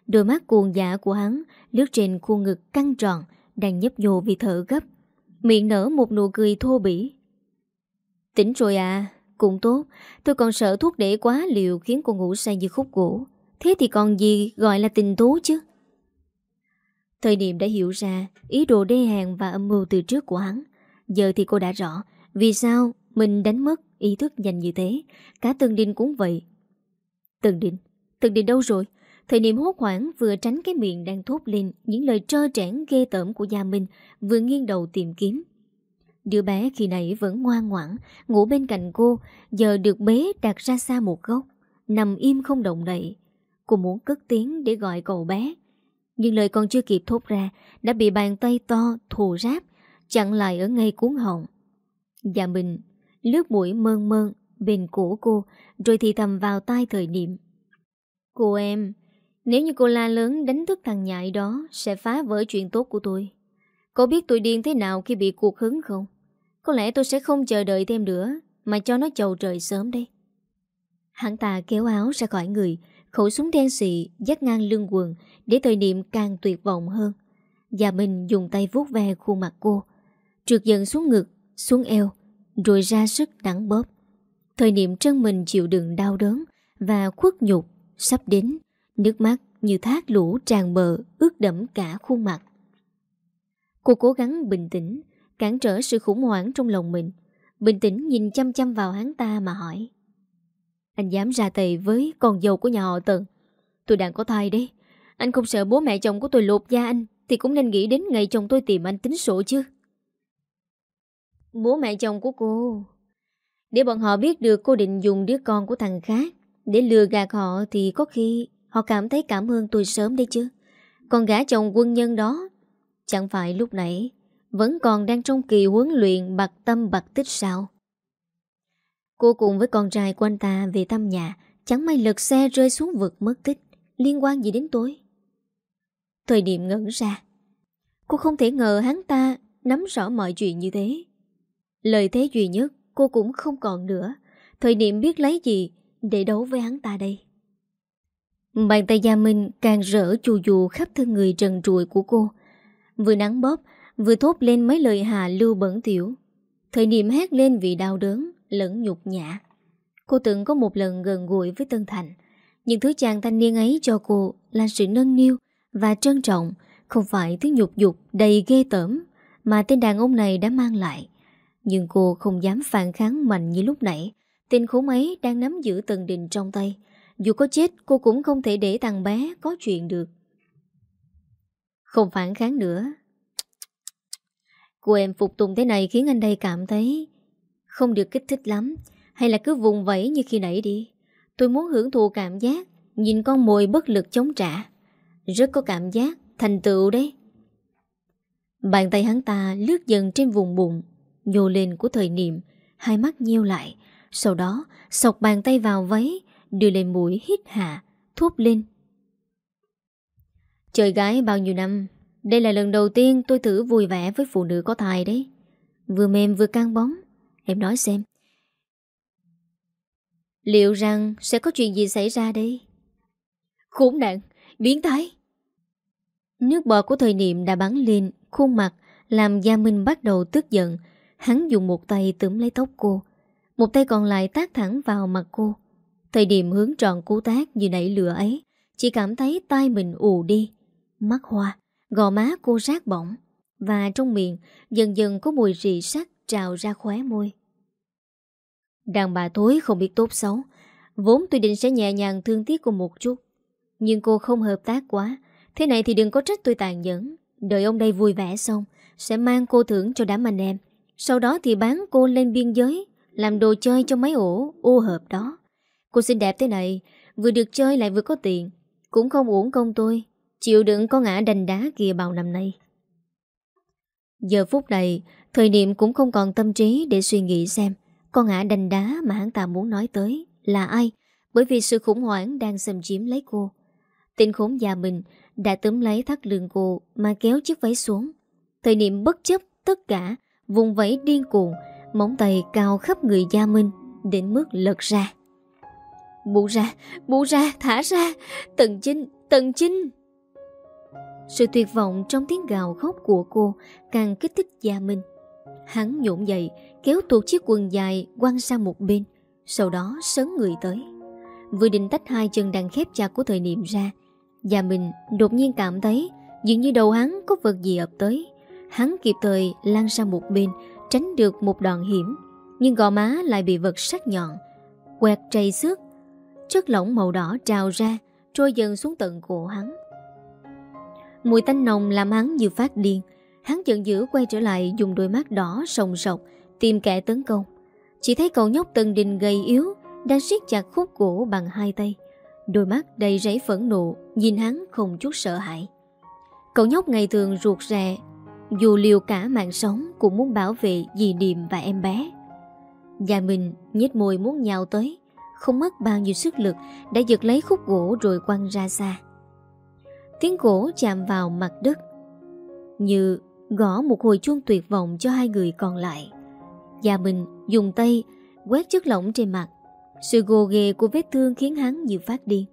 Đôi mắt cuồng dạ của hắn lướt trên khuôn ngực căng tròn, đang nhấp nhô vì thở gấp. Miệng nở một nụ cười thô bỉ. Tỉnh rồi à, cũng tốt. Tôi còn sợ thuốc để quá liều khiến cô ngủ say như khúc gỗ. Thế thì còn gì gọi là tình tố chứ? Thời điểm đã hiểu ra ý đồ đê hèn và âm mưu từ trước của hắn. Giờ thì cô đã rõ vì sao mình đánh mất ý thức nhanh như thế. Cả Tần Đình cũng vậy. Tần Đình? Tần Đình đâu rồi? Thời niệm hốt hoảng vừa tránh cái miệng đang thốt lên những lời trơ trẽn ghê tởm của Gia Minh, vừa nghiêng đầu tìm kiếm. Đứa bé khi nãy vẫn ngoan ngoãn, ngủ bên cạnh cô, giờ được bế đặt ra xa một góc, nằm im không động đậy. Cô muốn cất tiếng để gọi cậu bé nhưng lời còn chưa kịp thốt ra đã bị bàn tay to thù ráp chặn lại ở ngay cuốn họng. Dạ và mình lướt mũi mơn mơn bên cổ cô rồi thì thầm vào tai thời niệm. Cô em, nếu như cô la lớn đánh thức thằng nhại đó Sẽ phá vỡ chuyện tốt của tôi Cô biết tôi điên thế nào khi bị cuộc hứng không Có lẽ tôi sẽ không chờ đợi thêm nữa Mà cho nó chầu trời sớm đây Hắn ta kéo áo ra khỏi người Khẩu súng đen xị Dắt ngang lưng quần Để thời niệm càng tuyệt vọng hơn Và mình dùng tay vuốt ve khuôn mặt cô Trượt dần xuống ngực Xuống eo Rồi ra sức đắng bóp Thời niệm chân mình chịu đựng đau đớn Và khuất nhục Sắp đến Nước mắt như thác lũ tràn bờ ướt đẫm cả khuôn mặt. Cô cố gắng bình tĩnh, cản trở sự khủng hoảng trong lòng mình. Bình tĩnh nhìn chăm chăm vào hắn ta mà hỏi. Anh dám ra tay với con dâu của nhà họ Tần. Tôi đang có thai đấy. Anh không sợ bố mẹ chồng của tôi lột da anh, thì cũng nên nghĩ đến ngày chồng tôi tìm anh tính sổ chứ. Bố mẹ chồng của cô Để bọn họ biết được cô định dùng đứa con của thằng khác Để lừa gạt họ thì có khi Họ cảm thấy cảm ơn tôi sớm đấy chứ Còn gã chồng quân nhân đó, Chẳng phải lúc nãy Vẫn còn đang trong kỳ huấn luyện bạc tâm bạc tích sao Cô cùng với con trai của anh ta về thăm nhà, Chẳng may lật xe rơi xuống vực mất tích. Liên quan gì đến tôi? Thời điểm ngẩn ra. Cô không thể ngờ hắn ta Nắm rõ mọi chuyện như thế. Lời thế duy nhất cô cũng không còn nữa. Thời điểm biết lấy gì Để đấu với hắn ta đây? Bàn tay Gia Minh càng rỡ chù dù khắp thân người trần trụi của cô. Vừa nắng bóp, Vừa thốt lên mấy lời hà lưu bẩn tiểu. Thời điểm hét lên vì đau đớn. Lẫn nhục nhã. Cô từng có một lần gần gũi với Tân Thành, Nhưng thứ chàng thanh niên ấy cho cô Là sự nâng niu Và trân trọng, Không phải thứ nhục dục đầy ghê tởm Mà tên đàn ông này đã mang lại. Nhưng cô không dám phản kháng mạnh như lúc nãy, Tên khốn ấy đang nắm giữ Tần Đình trong tay. Dù có chết, cô cũng không thể để thằng bé có chuyện được. Không phản kháng nữa. Cô em phục tùng thế này khiến anh đây cảm thấy không được kích thích lắm. Hay là cứ vùng vẫy như khi nãy đi. Tôi muốn hưởng thụ cảm giác, Nhìn con mồi bất lực chống trả. Rất có cảm giác, thành tựu đấy. Bàn tay hắn ta lướt dần trên vùng bụng, Nhô lên của thời niệm, Hai mắt nheo lại. Sau đó, sọc bàn tay vào váy, Đưa lên mũi hít hạ Thốt lên. Trời gái bao nhiêu năm, đây là lần đầu tiên tôi thử vui vẻ với phụ nữ có thai đấy. Vừa mềm vừa căng bóng. Em nói xem. Liệu rằng sẽ có chuyện gì xảy ra đây? Khốn nạn, biến thái. Nước bọt của thời niệm đã bắn lên khuôn mặt làm Gia Minh bắt đầu tức giận. Hắn dùng một tay túm lấy tóc cô. Một tay còn lại tác thẳng vào mặt cô. Thời điểm hướng tròn cú tác như nảy lửa ấy. Chỉ cảm thấy tay mình ù đi. Mắt hoa. Gò má cô rát bỏng Và trong miệng dần dần có mùi rì sắt trào ra khóe môi. Đàn bà thối không biết tốt xấu, Vốn tôi định sẽ nhẹ nhàng thương tiếc cô một chút, Nhưng cô không hợp tác quá, Thế này thì đừng có trách tôi tàn nhẫn. Đợi ông đây vui vẻ xong, Sẽ mang cô thưởng cho đám anh em, Sau đó thì bán cô lên biên giới, Làm đồ chơi cho mấy ổ ô hợp đó. Cô xinh đẹp thế này, Vừa được chơi lại vừa có tiền, Cũng không uổng công tôi, Chịu đựng có ngã đành đá kia bao năm nay. Giờ phút này Thời điểm cũng không còn tâm trí để suy nghĩ xem Con ngã đành đá mà hắn ta muốn nói tới Là ai Bởi vì sự khủng hoảng đang xâm chiếm lấy cô. Tên khốn già mình Đã túm lấy thắt lưng cô Mà kéo chiếc váy xuống. Thời niệm bất chấp tất cả Vùng vẫy điên cuồng Móng tay cao khắp người Gia Minh Đến mức lật ra. Bù ra, bù ra, thả ra Tần Chinh, Tần Chinh. Sự tuyệt vọng trong tiếng gào khóc của cô càng kích thích Gia Minh. Hắn nhộn dậy, kéo tuột chiếc quần dài quăng sang một bên, sau đó sấn người tới. Vừa định tách hai chân đang khép chặt của thời niệm ra, và mình đột nhiên cảm thấy dường như đầu hắn có vật gì ập tới. Hắn kịp thời lan sang một bên, tránh được một đoạn hiểm, nhưng gò má lại bị vật sắc nhọn, quẹt trầy xước. Chất lỏng màu đỏ trào ra, trôi dần xuống tận cổ hắn. Mùi tanh nồng làm hắn như phát điên Hắn giận dữ quay trở lại dùng đôi mắt đỏ sồng sọc Tìm kẻ tấn công. Chỉ thấy cậu nhóc Tân Đình gầy yếu, Đang siết chặt khúc cổ bằng hai tay. Đôi mắt đầy rẫy phẫn nộ, Nhìn hắn không chút sợ hãi. Cậu nhóc ngày thường ruột rè, Dù liều cả mạng sống Cũng muốn bảo vệ dì Điềm và em bé. Gia mình nhếch môi muốn nhào tới, Không mất bao nhiêu sức lực Đã giật lấy khúc gỗ rồi quăng ra xa. Tiếng gỗ chạm vào mặt đất, Như gõ một hồi chuông tuyệt vọng cho hai người còn lại. Gia Bình dùng tay quét chất lỏng trên mặt. Sự gồ ghề của vết thương khiến hắn như phát điên.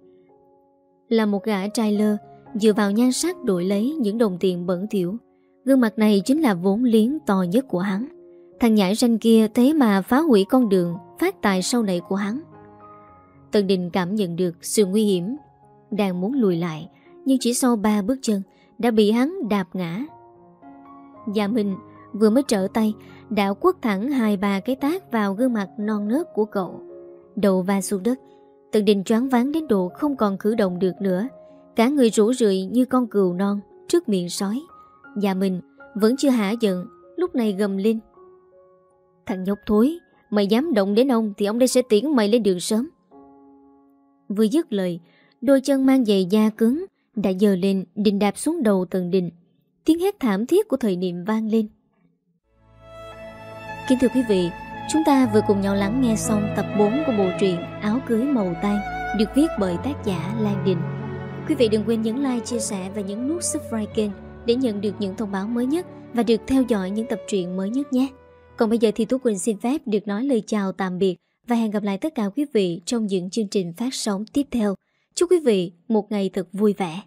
Là một gã trai lơ Dựa vào nhan sắc đổi lấy những đồng tiền bẩn thiểu Gương mặt này chính là vốn liếng to nhất của hắn. Thằng nhãi ranh kia thế mà phá hủy con đường Phát tài sau này của hắn. Tần Đình cảm nhận được sự nguy hiểm Đang muốn lùi lại, nhưng chỉ sau ba bước chân Đã bị hắn đạp ngã. Gia Minh vừa mới trở tay, Đã quất thẳng hai ba cái tác Vào gương mặt non nớt của cậu. Đầu va xuống đất, Tần đình choáng váng đến độ không còn cử động được nữa. Cả người rủ rượi như con cừu non Trước miệng sói. Gia Minh vẫn chưa hả giận, Lúc này gầm lên. Thằng nhóc thối, Mày dám động đến ông Thì ông đây sẽ tiễn mày lên đường sớm. Vừa dứt lời, Đôi chân mang giày da cứng đã dờ lên, định đạp xuống đầu tần đình. Tiếng hét thảm thiết của thời niệm vang lên. Kính thưa quý vị, chúng ta vừa cùng nhau lắng nghe xong tập 4 của bộ truyện Áo cưới màu tan được viết bởi tác giả Lan Đình. Quý vị đừng quên nhấn like, chia sẻ và nhấn nút subscribe kênh để nhận được những thông báo mới nhất và được theo dõi những tập truyện mới nhất nhé. Còn bây giờ thì Tú Quỳnh xin phép được nói lời chào tạm biệt và hẹn gặp lại tất cả quý vị trong những chương trình phát sóng tiếp theo. Chúc quý vị một ngày thật vui vẻ.